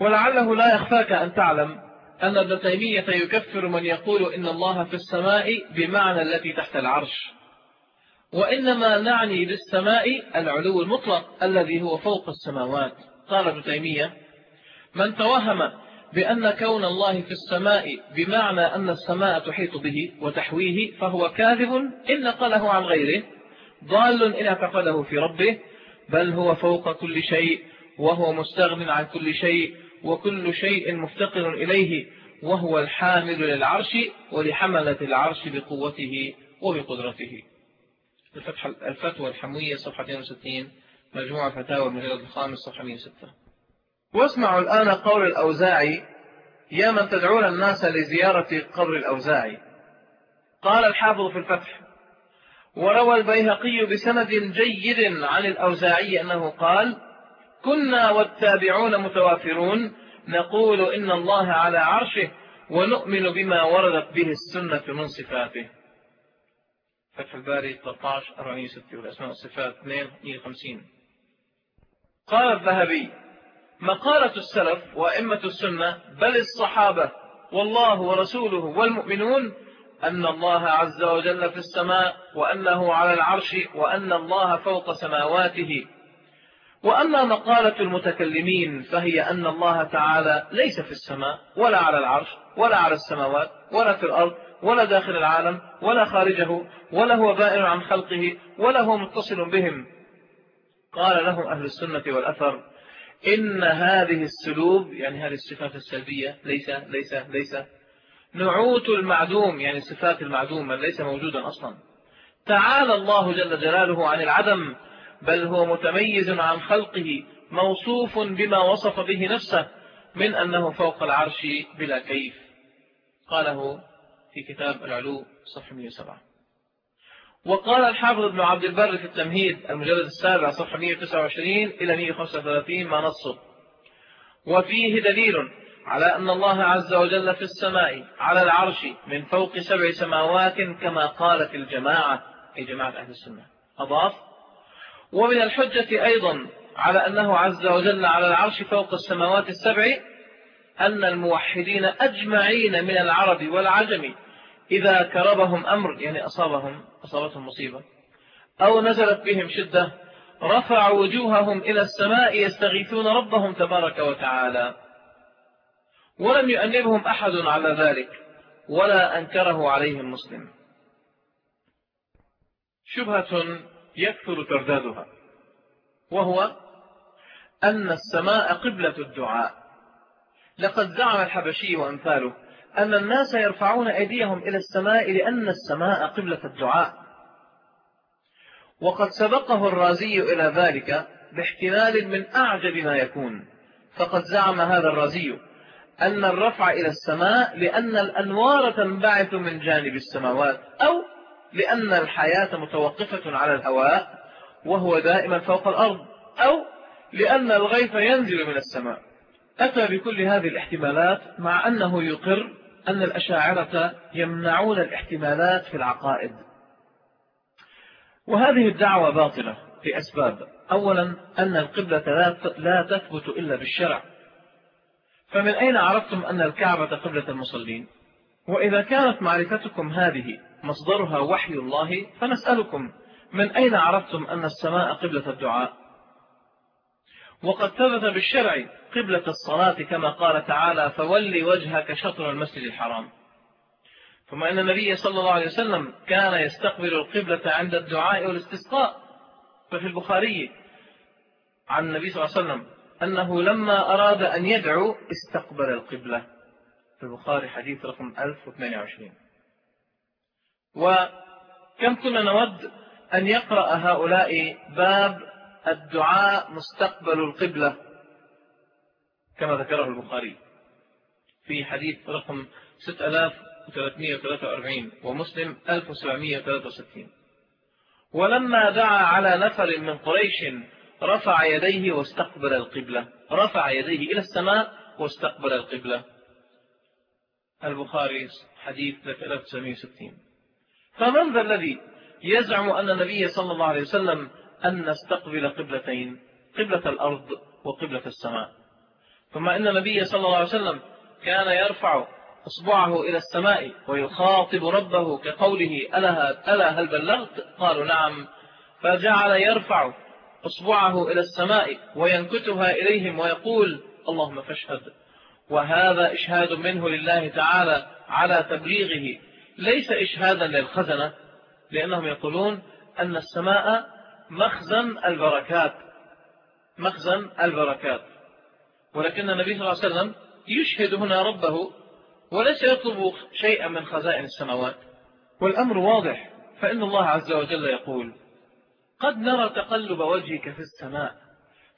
ولعله لا يخفاك أن تعلم أن ابن تيمية يكفر من يقول إن الله في السماء بمعنى التي تحت العرش. وإنما نعني بالسماء العلو المطلق الذي هو فوق السماوات. قال ابن تيمية من توهم بأن كون الله في السماء بمعنى أن السماء تحيط به وتحويه فهو كاذب إن نقله عن غيره ضال إن اعتقده في ربه بل هو فوق كل شيء وهو مستغن عن كل شيء وكل شيء مفتقر إليه وهو الحامل للعرش ولحملة العرش بقوته وبقدرته. الفتوى الحموية صفحة 62 مجموعة فتاوى المجلد الخامس صفحة 106 واسمعوا الآن قول الأوزاعي يا من تدعون الناس لزيارة قبر الأوزاعي. قال الحافظ في الفتح وروى البيهقي بسند جيد عن الأوزاعي أنه قال كنا والتابعون متوافرون نقول إن الله على عرشه ونؤمن بما وردت به السنة من صفاته. فتح الباري 13 40 60 والأسماء والصفات 2 150 قال الذهبي مقالة السلف وأئمة السنة بل الصحابة والله ورسوله والمؤمنون أن الله عز وجل في السماء وأنه على العرش وأن الله فوق سماواته. وأما مقالة المتكلمين فهي أن الله تعالى ليس في السماء ولا على العرش ولا على السماوات ولا في الأرض ولا داخل العالم ولا خارجه ولا هو بائن عن خلقه ولا هو متصل بهم. قال لهم أهل السنة والأثر إن هذه السلوب يعني هذه الصفات السلبية ليس ليس ليس. نعوت المعدوم يعني صفات المعدوم من ليس موجودا أصلا. تعالى الله جل جلاله عن العدم بل هو متميز عن خلقه موصوف بما وصف به نفسه من أنه فوق العرش بلا كيف. قاله في كتاب العلو صفحة 107 وقال الحافظ ابن عبد البر في التمهيد المجلد السابع صفحة 129 إلى 135 ما نصه وفيه دليل على أن الله عز وجل في السماء على العرش من فوق سبع سماوات كما قالت الجماعة أي جماعة أهل السنة أضاف ومن الحجة أيضا على أنه عز وجل على العرش فوق السماوات السبع أن الموحدين أجمعين من العرب والعجم إذا كربهم أمر يعني أصابهم أصابتهم مصيبة أو نزلت بهم شدة رفعوا وجوههم إلى السماء يستغيثون ربهم تبارك وتعالى. ولم يؤنبهم أحد على ذلك ولا أنكره عليهم مسلم. شبهة يكثر تردادها وهو أن السماء قبلة الدعاء. لقد زعم الحبشي وأمثاله أن الناس يرفعون أيديهم إلى السماء لأن السماء قبلة الدعاء. وقد سبقه الرازي إلى ذلك باحتمال من أعجب ما يكون. فقد زعم هذا الرازي أن الرفع إلى السماء لأن الأنوار تنبعث من جانب السماوات أو لأن الحياة متوقفة على الهواء وهو دائما فوق الأرض أو لأن الغيث ينزل من السماء. أتى بكل هذه الاحتمالات مع أنه يقر أن الأشاعرة يمنعون الاحتمالات في العقائد. وهذه الدعوة باطلة لأسباب أولا أن القبلة لا تثبت إلا بالشرع. فمن أين عرفتم أن الكعبة قبلة المصلين؟ وإذا كانت معرفتكم هذه مصدرها وحي الله فنسألكم من أين عرفتم أن السماء قبلة الدعاء؟ وقد ثبت بالشرع قبلة الصلاة كما قال تعالى فولي وجهك شطر المسجد الحرام. ثم أن النبي صلى الله عليه وسلم كان يستقبل القبلة عند الدعاء والاستسقاء. ففي البخاري عن النبي صلى الله عليه وسلم أنه لما أراد أن يدعو استقبل القبلة. في البخاري حديث رقم 1022 وكم كنا نود أن يقرأ هؤلاء باب الدعاء مستقبل القبلة كما ذكره البخاري. في حديث رقم 6343 ومسلم 1763 ولما دعا على نفر من قريش رفع يديه واستقبل القبلة رفع يديه إلى السماء واستقبل القبلة. البخاري حديث 1960 فمن ذا الذي يزعم أن النبي صلى الله عليه وسلم أن نستقبل قبلتين قبلة الأرض وقبلة السماء. ثم إن النبي صلى الله عليه وسلم كان يرفع أصبعه إلى السماء ويخاطب ربه كقوله ألا, هل بلغت؟ قالوا نعم. فجعل يرفع أصبعه إلى السماء وينكتها إليهم ويقول اللهم فاشهد. وهذا إشهاد منه لله تعالى على تبليغه. ليس إشهادا للخزنة لأنهم يقولون أن السماء مخزن البركات. مخزن البركات. ولكن النبي صلى الله عليه وسلم يشهد هنا ربه وليس يطلب شيئا من خزائن السماوات. والأمر واضح فإن الله عز وجل يقول قد نرى تقلب وجهك في السماء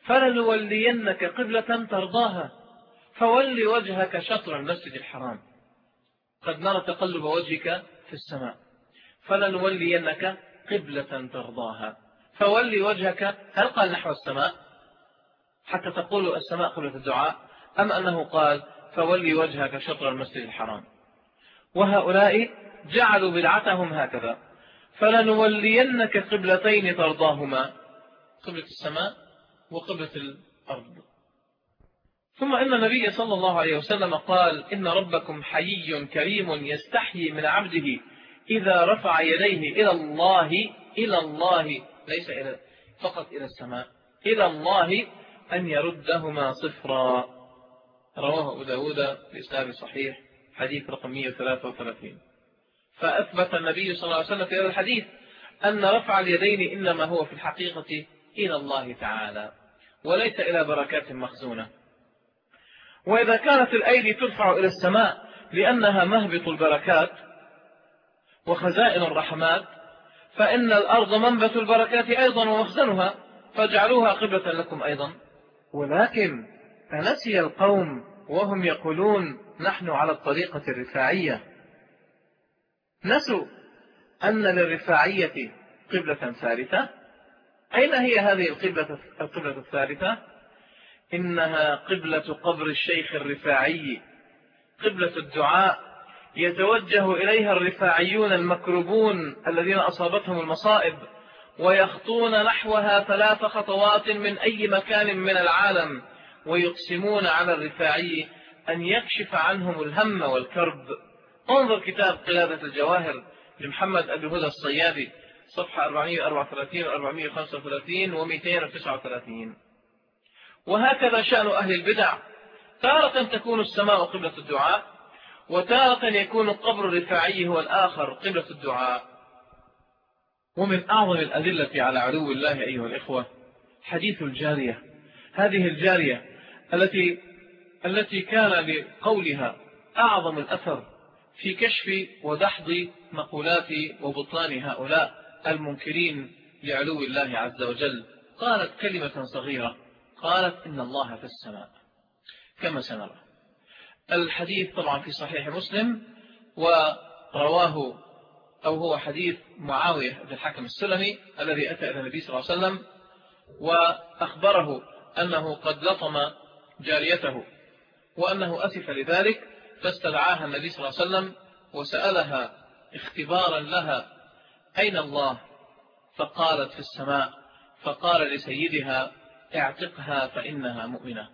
فلنولينك قبلة ترضاها فول وجهك شطر المسجد الحرام. قد نرى تقلب وجهك في السماء فلنولينك قبلة ترضاها. فولي وجهك هل قال نحو السماء؟ حتى تقول السماء قبلة الدعاء. أم أنه قال فولي وجهك شطر المسجد الحرام. وهؤلاء جعلوا بدعتهم هكذا. فلنولينك قبلتين ترضاهما. قبلة السماء وقبلة الأرض. ثم إن النبي صلى الله عليه وسلم قال إن ربكم حيي كريم يستحيي من عبده إذا رفع يديه إلى الله إلى الله ليس إلى فقط إلى السماء إلى الله أن يردهما صفرا. رواه أبو داود بإسلام صحيح حديث رقم 133 فأثبت النبي صلى الله عليه وسلم في هذا الحديث أن رفع اليدين إنما هو في الحقيقة إلى الله تعالى وليس إلى بركات مخزونة. وإذا كانت الأيدي ترفع إلى السماء لأنها مهبط البركات وخزائن الرحمات فإن الأرض منبت البركات أيضا ومخزنها فاجعلوها قبلة لكم أيضا. ولكن فنسي القوم وهم يقولون نحن على الطريقة الرفاعية. نسوا أن للرفاعية قبلة ثالثة. أين هي هذه القبلة, القبلة الثالثة؟ إنها قبلة قبر الشيخ الرفاعي قبلة الدعاء يتوجه إليها الرفاعيون المكروبون الذين أصابتهم المصائب ويخطون نحوها ثلاث خطوات من أي مكان من العالم ويقسمون على الرفاعي أن يكشف عنهم الهم والكرب. انظر كتاب قلادة الجواهر لمحمد أبي هدى الصيادي صفحة 434 و 435 و 239 وهكذا شأن أهل البدع. تارة تكون السماء قبلة الدعاء وتارة يكون القبر الرفاعي هو الآخر قبلة الدعاء. ومن أعظم الأدلة على علو الله أيها الإخوة حديث الجارية. هذه الجارية التي التي كان لقولها أعظم الأثر في كشف ودحض مقولات وبطلان هؤلاء المنكرين لعلو الله عز وجل. قالت كلمة صغيرة قالت إن الله في السماء. كما سنرى. الحديث طبعا في صحيح مسلم ورواه أو هو حديث معاوية بن الحكم السلمي الذي أتى إلى النبي صلى الله عليه وسلم وأخبره أنه قد لطم جاريته وأنه أسف لذلك فاستدعاها النبي صلى الله عليه وسلم وسألها اختبارا لها أين الله؟ فقالت في السماء فقال لسيدها اعتقها فإنها مؤمنة.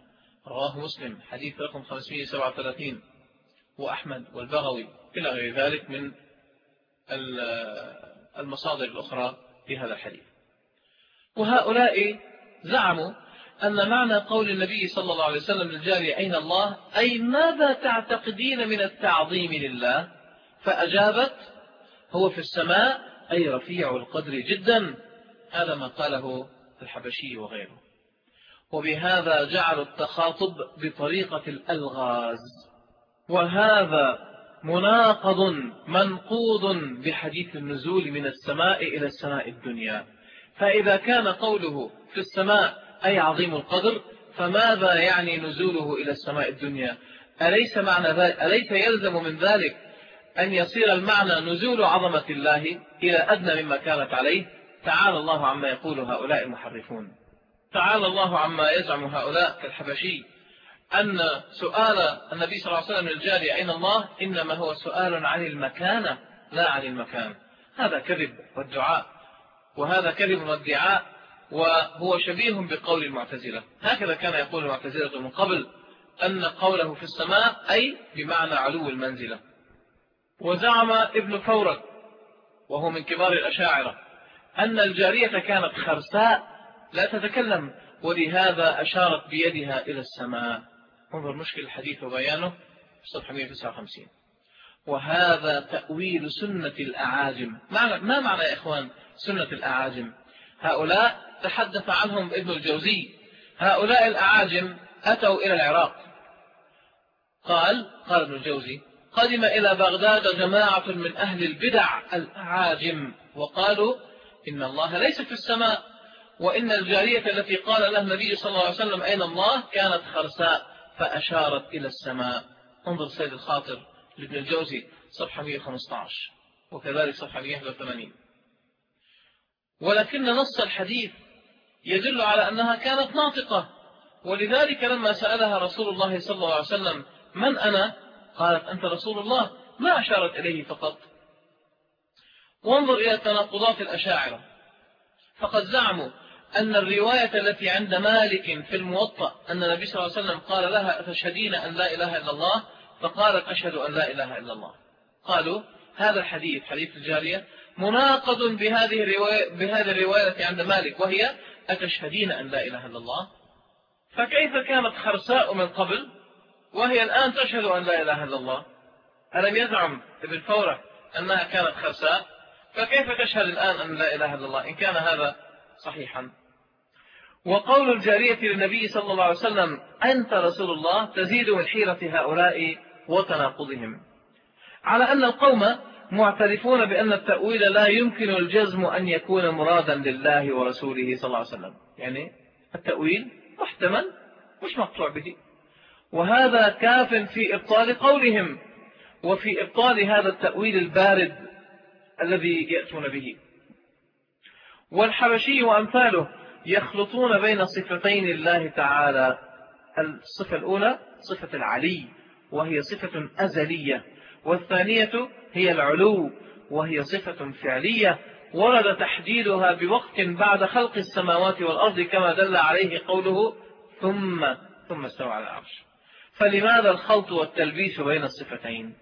رواه مسلم حديث رقم 537 وأحمد والبغوي إلى غير ذلك من المصادر الأخرى في هذا الحديث. وهؤلاء زعموا أن معنى قول النبي صلى الله عليه وسلم للجارية أين الله؟ أي ماذا تعتقدين من التعظيم لله؟ فأجابت هو في السماء أي رفيع القدر جدا. هذا ما قاله الحبشي وغيره. وبهذا جعلوا التخاطب بطريقة الألغاز. وهذا مناقض منقوض بحديث النزول من السماء إلى السماء الدنيا. فإذا كان قوله في السماء أي عظيم القدر فماذا يعني نزوله إلى السماء الدنيا؟ أليس, معنى ذلك؟ أليس يلزم من ذلك أن يصير المعنى نزول عظمة الله إلى أدنى مما كانت عليه؟ تعالى الله عما يقول هؤلاء المحرفون. تعالى الله عما يزعم هؤلاء كالحبشي أن سؤال النبي صلى الله عليه وسلم للجاري أين الله إنما هو سؤال عن المكانة لا عن المكان. هذا كذب والدعاء وهذا كذب والدعاء وهو شبيه بقول المعتزلة. هكذا كان يقول المعتزلة من قبل أن قوله في السماء أي بمعنى علو المنزلة. وزعم ابن فورك وهو من كبار الأشاعرة أن الجارية كانت خرساء لا تتكلم ولهذا أشارت بيدها إلى السماء. انظر مشكل الحديث وبيانه صفحة 159 وهذا تأويل سنة الأعاجم. ما معنى يا إخوان سنة الأعاجم؟ هؤلاء تحدث عنهم ابن الجوزي. هؤلاء الأعاجم أتوا إلى العراق. قال قال ابن الجوزي قدم إلى بغداد جماعة من أهل البدع الأعاجم وقالوا إن الله ليس في السماء. وإن الجارية التي قال لها النبي صلى الله عليه وسلم أين الله كانت خرساء فأشارت إلى السماء. انظر سيد الخاطر لابن الجوزي صفحة 115 وكذلك صفحة 181 ولكن نص الحديث يدل على أنها كانت ناطقة. ولذلك لما سألها رسول الله صلى الله عليه وسلم من أنا؟ قالت أنت رسول الله. ما أشارت إليه فقط. وانظر إلى تناقضات الأشاعرة. فقد زعموا أن الرواية التي عند مالك في الموطأ أن النبي صلى الله عليه وسلم قال لها أتشهدين أن لا إله إلا الله؟ فقالت أشهد أن لا إله إلا الله. قالوا هذا الحديث حديث الجارية مناقض بهذه الرواية, بهذه الرواية التي عند مالك وهي أتشهدين أن لا إله إلا الله؟ فكيف كانت خرساء من قبل وهي الآن تشهد أن لا إله إلا الله؟ ألم يزعم ابن فورة أنها كانت خرساء؟ فكيف تشهد الآن أن لا إله إلا الله؟ إن كان هذا صحيحا. وقول الجارية للنبي صلى الله عليه وسلم أنت رسول الله تزيد من حيرة هؤلاء وتناقضهم. على أن القوم معترفون بأن التأويل لا يمكن الجزم أن يكون مرادا لله ورسوله صلى الله عليه وسلم. يعني التأويل محتمل مش مقطوع به. وهذا كاف في إبطال قولهم وفي إبطال هذا التأويل البارد الذي يأتون به. والحبشي وأمثاله يخلطون بين صفتين الله تعالى. الصفة الأولى صفة العلي وهي صفة أزلية. والثانية هي العلو وهي صفة فعلية. ورد تحديدها بوقت بعد خلق السماوات والأرض كما دل عليه قوله ثم ثم استوى على العرش. فلماذا الخلط والتلبيس بين الصفتين؟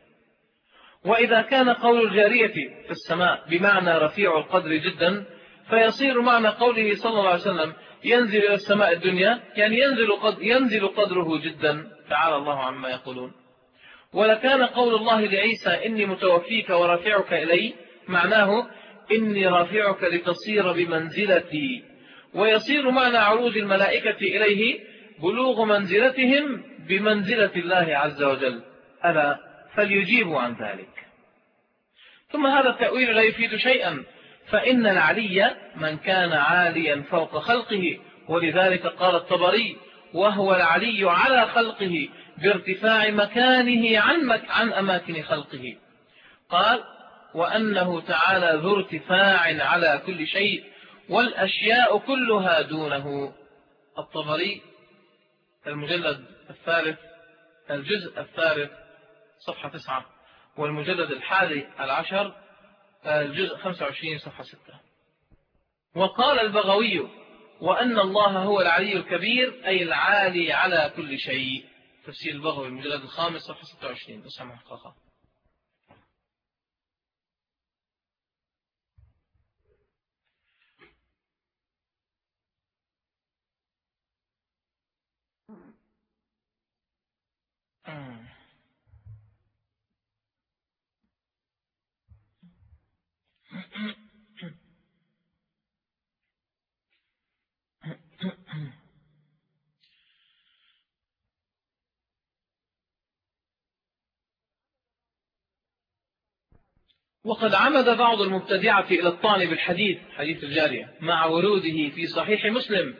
وإذا كان قول الجارية في السماء بمعنى رفيع القدر جدا فيصير معنى قوله صلى الله عليه وسلم ينزل إلى السماء الدنيا يعني ينزل, قد ينزل قدره جدا. تعالى الله عما يقولون. ولكان قول الله لعيسى إني متوفيك ورافعك إلي معناه إني رافعك لتصير بمنزلتي. ويصير معنى عروج الملائكة إليه بلوغ منزلتهم بمنزلة الله عز وجل. ألا فليجيبوا عن ذلك. ثم هذا التأويل لا يفيد شيئا. فإن العلي من كان عاليا فوق خلقه ولذلك قال الطبري وهو العلي على خلقه بارتفاع مكانه عن, مك عن أماكن خلقه قال وأنه تعالى ذو ارتفاع على كل شيء والأشياء كلها دونه الطبري المجلد الثالث الجزء الثالث صفحة تسعة والمجلد الحادي العشر الجزء 25 صفحة 6 وقال البغوي وأن الله هو العلي الكبير أي العالي على كل شيء. تفسير البغوي المجلد الخامس صفحة 26 نسخة محققة وقد عمد بعض المبتدعة إلى الطعن بالحديث حديث الجارية مع وروده في صحيح مسلم.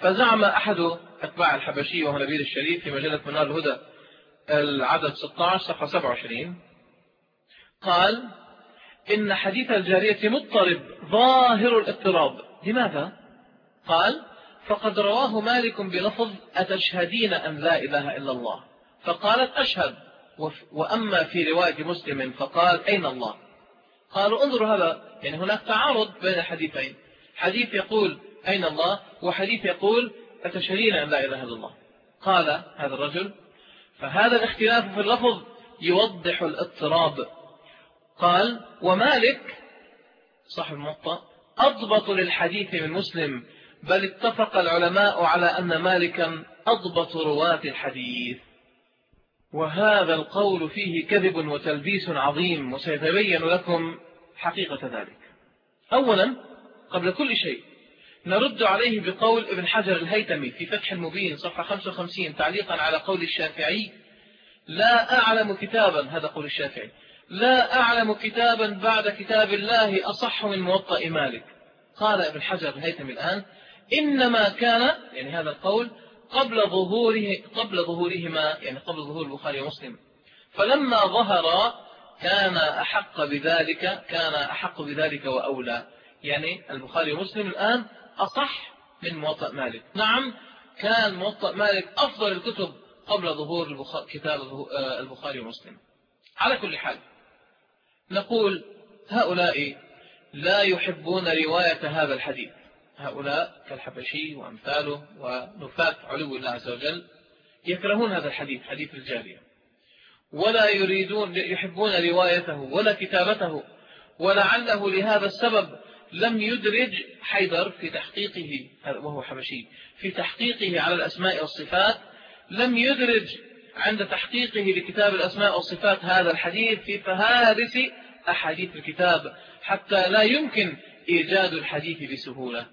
فزعم أحد أتباع الحبشي وهو نبيل الشريف في مجلة منار الهدى العدد 16 صفحة 27 قال إن حديث الجارية مضطرب ظاهر الاضطراب. لماذا؟ قال فقد رواه مالك بلفظ أتشهدين أن لا إله إلا الله؟ فقالت أشهد. وأما في رواية مسلم فقال أين الله؟ قالوا انظروا هذا. يعني هناك تعارض بين الحديثين. حديث يقول أين الله؟ وحديث يقول أتشهدين أن لا إله إلا الله؟ قال هذا الرجل. فهذا الاختلاف في اللفظ يوضح الاضطراب. قال ومالك؟ صاحب الموطأ أضبط للحديث من مسلم بل اتفق العلماء على أن مالكا أضبط رواة الحديث. وهذا القول فيه كذب وتلبيس عظيم وسيتبين لكم حقيقة ذلك. أولا قبل كل شيء نرد عليه بقول ابن حجر الهيتمي في فتح المبين صفحة 55 تعليقا على قول الشافعي لا أعلم كتابا. هذا قول الشافعي. لا أعلم كتابا بعد كتاب الله أصح من موطأ مالك. قال ابن حجر الهيتمي الآن إنما كان يعني هذا القول قبل ظهوره قبل ظهورهما يعني قبل ظهور البخاري ومسلم. فلما ظهر كان أحق بذلك كان أحق بذلك وأولى. يعني البخاري ومسلم الآن أصح من موطأ مالك. نعم كان موطأ مالك أفضل الكتب قبل ظهور كتاب آه، البخاري ومسلم. على كل حال نقول هؤلاء لا يحبون رواية هذا الحديث. هؤلاء كالحبشي وأمثاله ونفاة علو الله عز وجل يكرهون هذا الحديث حديث الجارية. ولا يريدون يحبون روايته ولا كتابته ولعله لهذا السبب لم يدرج حيدر في تحقيقه وهو حبشي في تحقيقه على الأسماء والصفات لم يدرج عند تحقيقه لكتاب الأسماء والصفات هذا الحديث في فهارس أحاديث الكتاب حتى لا يمكن إيجاد الحديث بسهولة.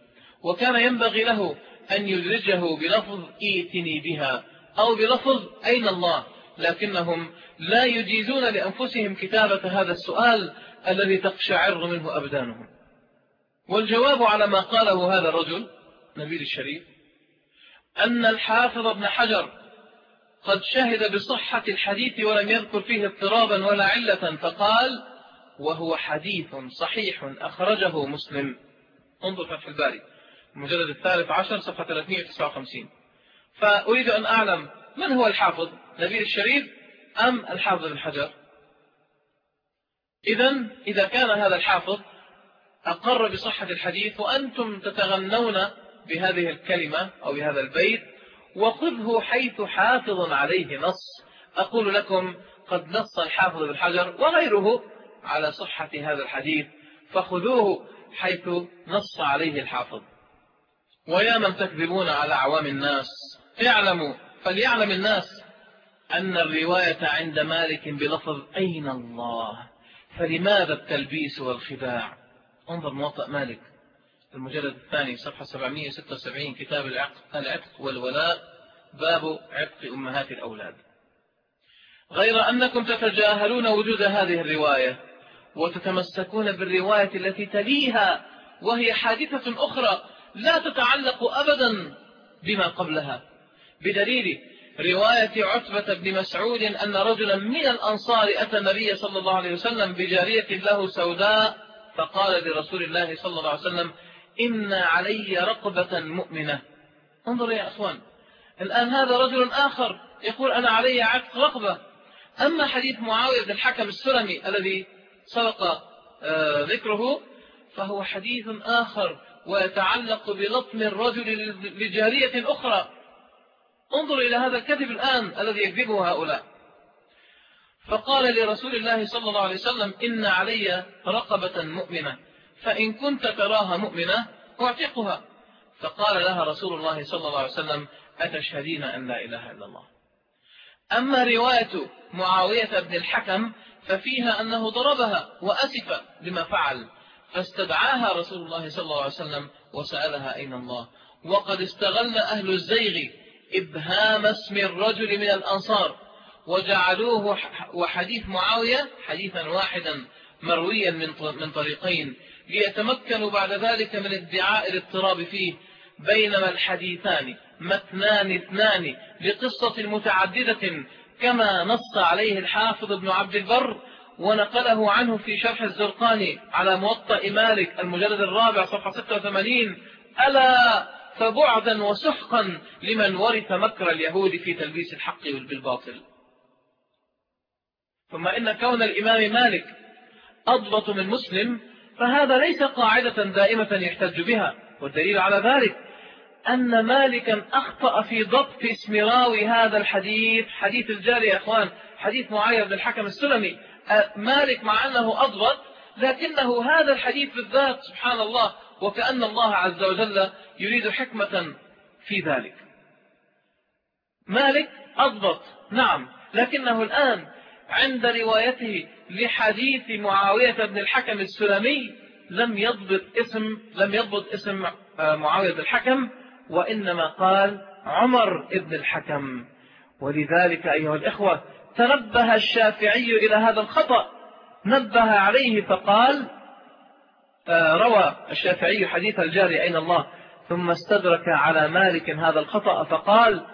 وكان ينبغي له أن يدرجه بلفظ ائتني بها أو بلفظ أين الله. لكنهم لا يجيزون لأنفسهم كتابة هذا السؤال الذي تقشعر منه أبدانهم. والجواب على ما قاله هذا الرجل نبيل الشريف أن الحافظ ابن حجر قد شهد بصحة الحديث ولم يذكر فيه اضطرابا ولا علة فقال وهو حديث صحيح أخرجه مسلم. انظر فتح الباري. المجلد الثالث عشر صفحة 359 فأريد أن أعلم من هو الحافظ؟ نبيل الشريف أم الحافظ بن حجر؟ إذا إذا كان هذا الحافظ أقر بصحة الحديث وأنتم تتغنون بهذه الكلمة أو بهذا البيت وخذه حيث حافظ عليه نص. أقول لكم قد نص الحافظ بن حجر وغيره على صحة هذا الحديث فخذوه حيث نص عليه الحافظ. ويا من تكذبون على عوام الناس اعلموا فليعلم الناس أن الرواية عند مالك بلفظ أين الله فلماذا التلبيس والخداع؟ انظر موطأ مالك المجلد الثاني صفحة 776 كتاب العتق والولاء باب عتق أمهات الأولاد. غير أنكم تتجاهلون وجود هذه الرواية وتتمسكون بالرواية التي تليها وهي حادثة أخرى لا تتعلق أبدا بما قبلها. بدليل رواية عتبة بن مسعود أن رجلا من الأنصار أتى النبي صلى الله عليه وسلم بجارية له سوداء فقال لرسول الله صلى الله عليه وسلم إن علي رقبة مؤمنة. انظر يا أخوان الآن هذا رجل آخر يقول أنا علي عتق رقبة. أما حديث معاوية بن الحكم السلمي الذي سبق آه، ذكره فهو حديث آخر ويتعلق بلطم الرجل لجارية أخرى. انظر إلى هذا الكذب الآن الذي يكذبه هؤلاء. فقال لرسول الله صلى الله عليه وسلم إن علي رقبة مؤمنة فإن كنت تراها مؤمنة أعتقها. فقال لها رسول الله صلى الله عليه وسلم أتشهدين أن لا إله إلا الله؟ أما رواية معاوية بن الحكم ففيها أنه ضربها وأسف لما فعل. فاستدعاها رسول الله صلى الله عليه وسلم وسألها أين الله. وقد استغل أهل الزيغ إبهام اسم الرجل من الأنصار. وجعلوه وحديث معاوية حديثا واحدا مرويا من طريقين. ليتمكنوا بعد ذلك من ادعاء الاضطراب فيه بينما الحديثان متنان اثنان لقصة متعددة كما نص عليه الحافظ ابن عبد البر ونقله عنه في شرح الزرقاني على موطأ مالك المجلد الرابع صفحة 86 ألا فبعدا وسحقا لمن ورث مكر اليهود في تلبيس الحق بالباطل ثم إن كون الإمام مالك أضبط من مسلم فهذا ليس قاعدة دائمة يحتج بها والدليل على ذلك أن مالكا أخطأ في ضبط اسم راوي هذا الحديث. حديث الجاري يا أخوان حديث معايا بن الحكم السلمي. مالك مع أنه أضبط لكنه هذا الحديث بالذات سبحان الله وكأن الله عز وجل يريد حكمة في ذلك. مالك أضبط نعم لكنه الآن عند روايته لحديث معاوية بن الحكم السلمي لم يضبط اسم لم يضبط اسم آه، معاوية بن الحكم. وإنما قال عمر بن الحكم. ولذلك أيها الإخوة تنبه الشافعي إلى هذا الخطأ. نبه عليه فقال آه، روى الشافعي حديث الجاري أين الله ثم استدرك على مالك هذا الخطأ فقال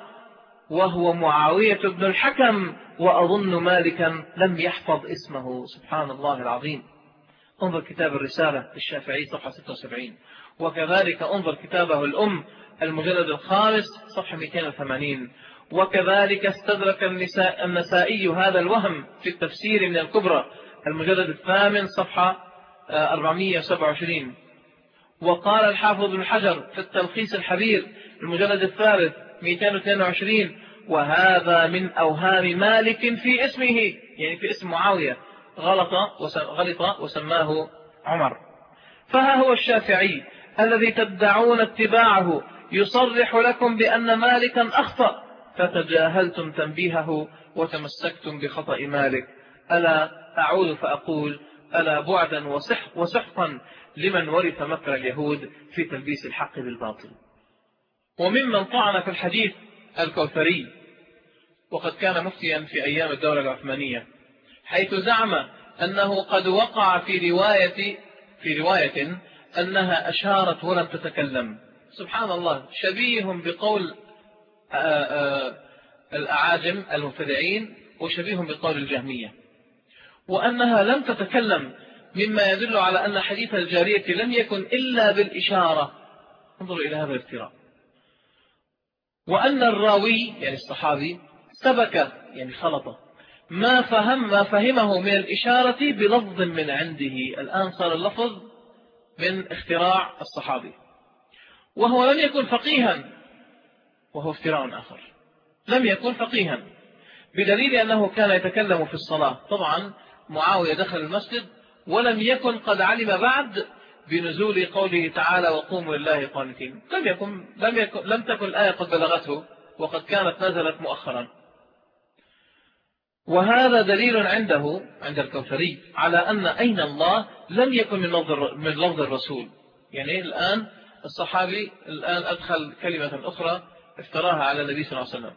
وهو معاوية بن الحكم وأظن مالكا لم يحفظ اسمه. سبحان الله العظيم. انظر كتاب الرسالة للشافعي صفحة 76 وكذلك انظر كتابه الأم المجلد الخامس صفحة 280 وكذلك استدرك النساء النسائي هذا الوهم في التفسير من الكبرى. المجلد الثامن صفحة 427 وقال الحافظ بن حجر في التلخيص الحبير المجلد الثالث 222 وهذا من أوهام مالك في اسمه يعني في اسم معاوية. غلط غلط وسماه عمر. فها هو الشافعي الذي تدعون اتباعه يصرح لكم بأن مالكا أخطأ. فتجاهلتم تنبيهه وتمسكتم بخطأ مالك. ألا أعود فأقول ألا بعدا وسح وسحقا لمن ورث مكر اليهود في تلبيس الحق بالباطل. وممن طعن في الحديث الكوثري. وقد كان مفتيا في أيام الدولة العثمانية حيث زعم أنه قد وقع في رواية في رواية أنها أشارت ولم تتكلم. سبحان الله شبيه بقول آه، آه، الأعاجم المبتدعين وشبيه بقول الجهمية. وأنها لم تتكلم مما يدل على أن حديث الجارية لم يكن إلا بالإشارة. انظروا إلى هذا الافتراء. وأن الراوي يعني الصحابي سبك يعني خلطه. ما فهم ما فهمه من الإشارة بلفظ من عنده. الآن صار اللفظ من اختراع الصحابي. وهو لم يكن فقيها وهو افتراء آخر. لم يكن فقيها. بدليل أنه كان يتكلم في الصلاة. طبعا معاوية دخل المسجد ولم يكن قد علم بعد بنزول قوله تعالى وقوموا لله قانتين. لم يكن لم يكن لم تكن الآية قد بلغته وقد كانت نزلت مؤخرا. وهذا دليل عنده عند الكوثري على أن أين الله لم يكن من لفظ من لفظ الرسول. يعني الآن الصحابي الآن أدخل كلمة أخرى افتراها على النبي صلى الله عليه وسلم.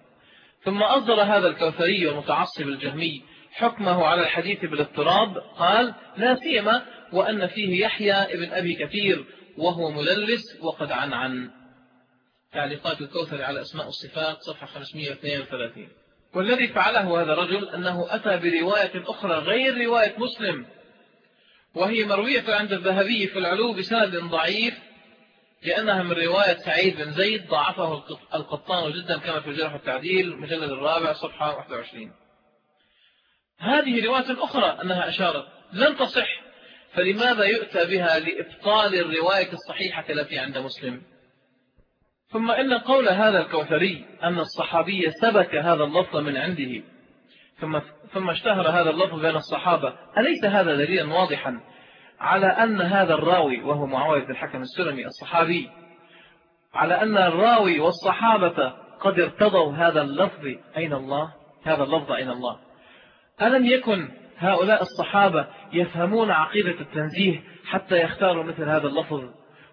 ثم أصدر هذا الكوثري المتعصب الجهمي حكمه على الحديث بالاضطراب قال لا سيما وأن فيه يحيى ابن أبي كثير وهو مللس وقد عن عن تعليقات الكوثر على أسماء الصفات صفحة 532 والذي فعله هذا الرجل أنه أتى برواية أخرى غير رواية مسلم وهي مروية عند الذهبي في العلو بسند ضعيف لأنها من رواية سعيد بن زيد ضعفه القطان جدا كما في الجرح التعديل مجلد الرابع صفحة 21 هذه رواية أخرى أنها أشارت لن تصح فلماذا يؤتى بها لإبطال الرواية الصحيحة التي عند مسلم؟ ثم إن قول هذا الكوثري أن الصحابي سبك هذا اللفظ من عنده ثم, ثم اشتهر هذا اللفظ بين الصحابة أليس هذا دليلا واضحا؟ على أن هذا الراوي وهو معاوية بن الحكم السلمي الصحابي على أن الراوي والصحابة قد ارتضوا هذا اللفظ أين الله؟ هذا اللفظ أين الله؟ ألم يكن هؤلاء الصحابة يفهمون عقيدة التنزيه حتى يختاروا مثل هذا اللفظ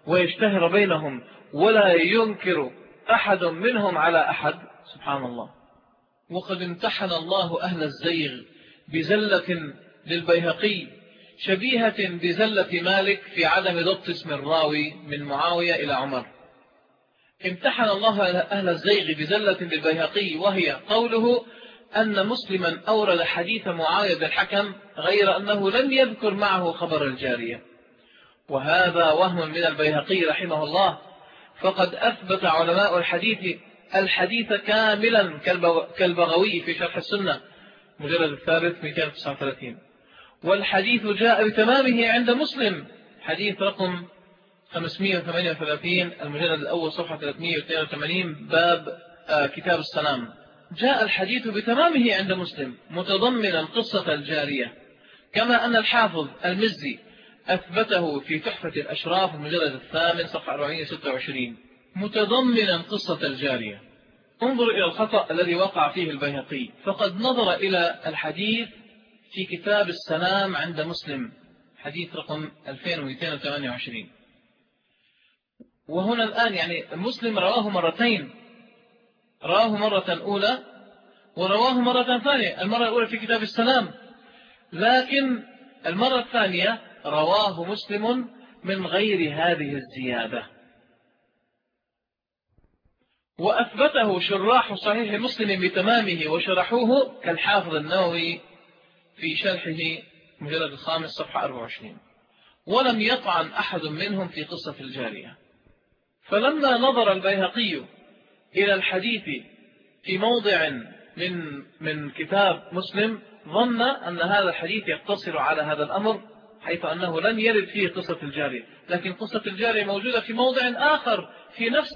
ويشتهر بينهم ولا ينكر أحد منهم على أحد؟ سبحان الله. وقد امتحن الله أهل الزيغ بزلة للبيهقي شبيهة بزلة مالك في عدم ضبط اسم الراوي من معاوية إلى عمر. امتحن الله أهل الزيغ بزلة للبيهقي وهي قوله أن مسلما أورد حديث معاوية بن الحكم غير أنه لم يذكر معه خبر الجارية. وهذا وهم من البيهقي رحمه الله. فقد أثبت علماء الحديث الحديث كاملا كالبغوي في شرح السنة. مجلد الثالث 239 والحديث جاء بتمامه عند مسلم. حديث رقم 538 المجلد الأول صفحة 382 باب آه، كتاب السلام. جاء الحديث بتمامه عند مسلم متضمنا قصة الجارية. كما أن الحافظ المزي أثبته في تحفة الأشراف المجلد الثامن صفحة 426 متضمنا قصة الجارية. انظر إلى الخطأ الذي وقع فيه البيهقي. فقد نظر إلى الحديث في كتاب السلام عند مسلم حديث رقم 2228 وهنا الآن يعني مسلم رواه مرتين. رواه مرة أولى ورواه مرة ثانية المرة الأولى في كتاب السلام. لكن المرة الثانية رواه مسلم من غير هذه الزيادة. وأثبته شراح صحيح مسلم بتمامه وشرحوه كالحافظ النووي في شرحه مجلد الخامس صفحة 24 ولم يطعن أحد منهم في قصة الجارية. فلما نظر البيهقي إلى الحديث في موضع من من كتاب مسلم ظن أن هذا الحديث يقتصر على هذا الأمر حيث أنه لم يرد فيه قصة الجارية. لكن قصة الجارية موجودة في موضع آخر في نفس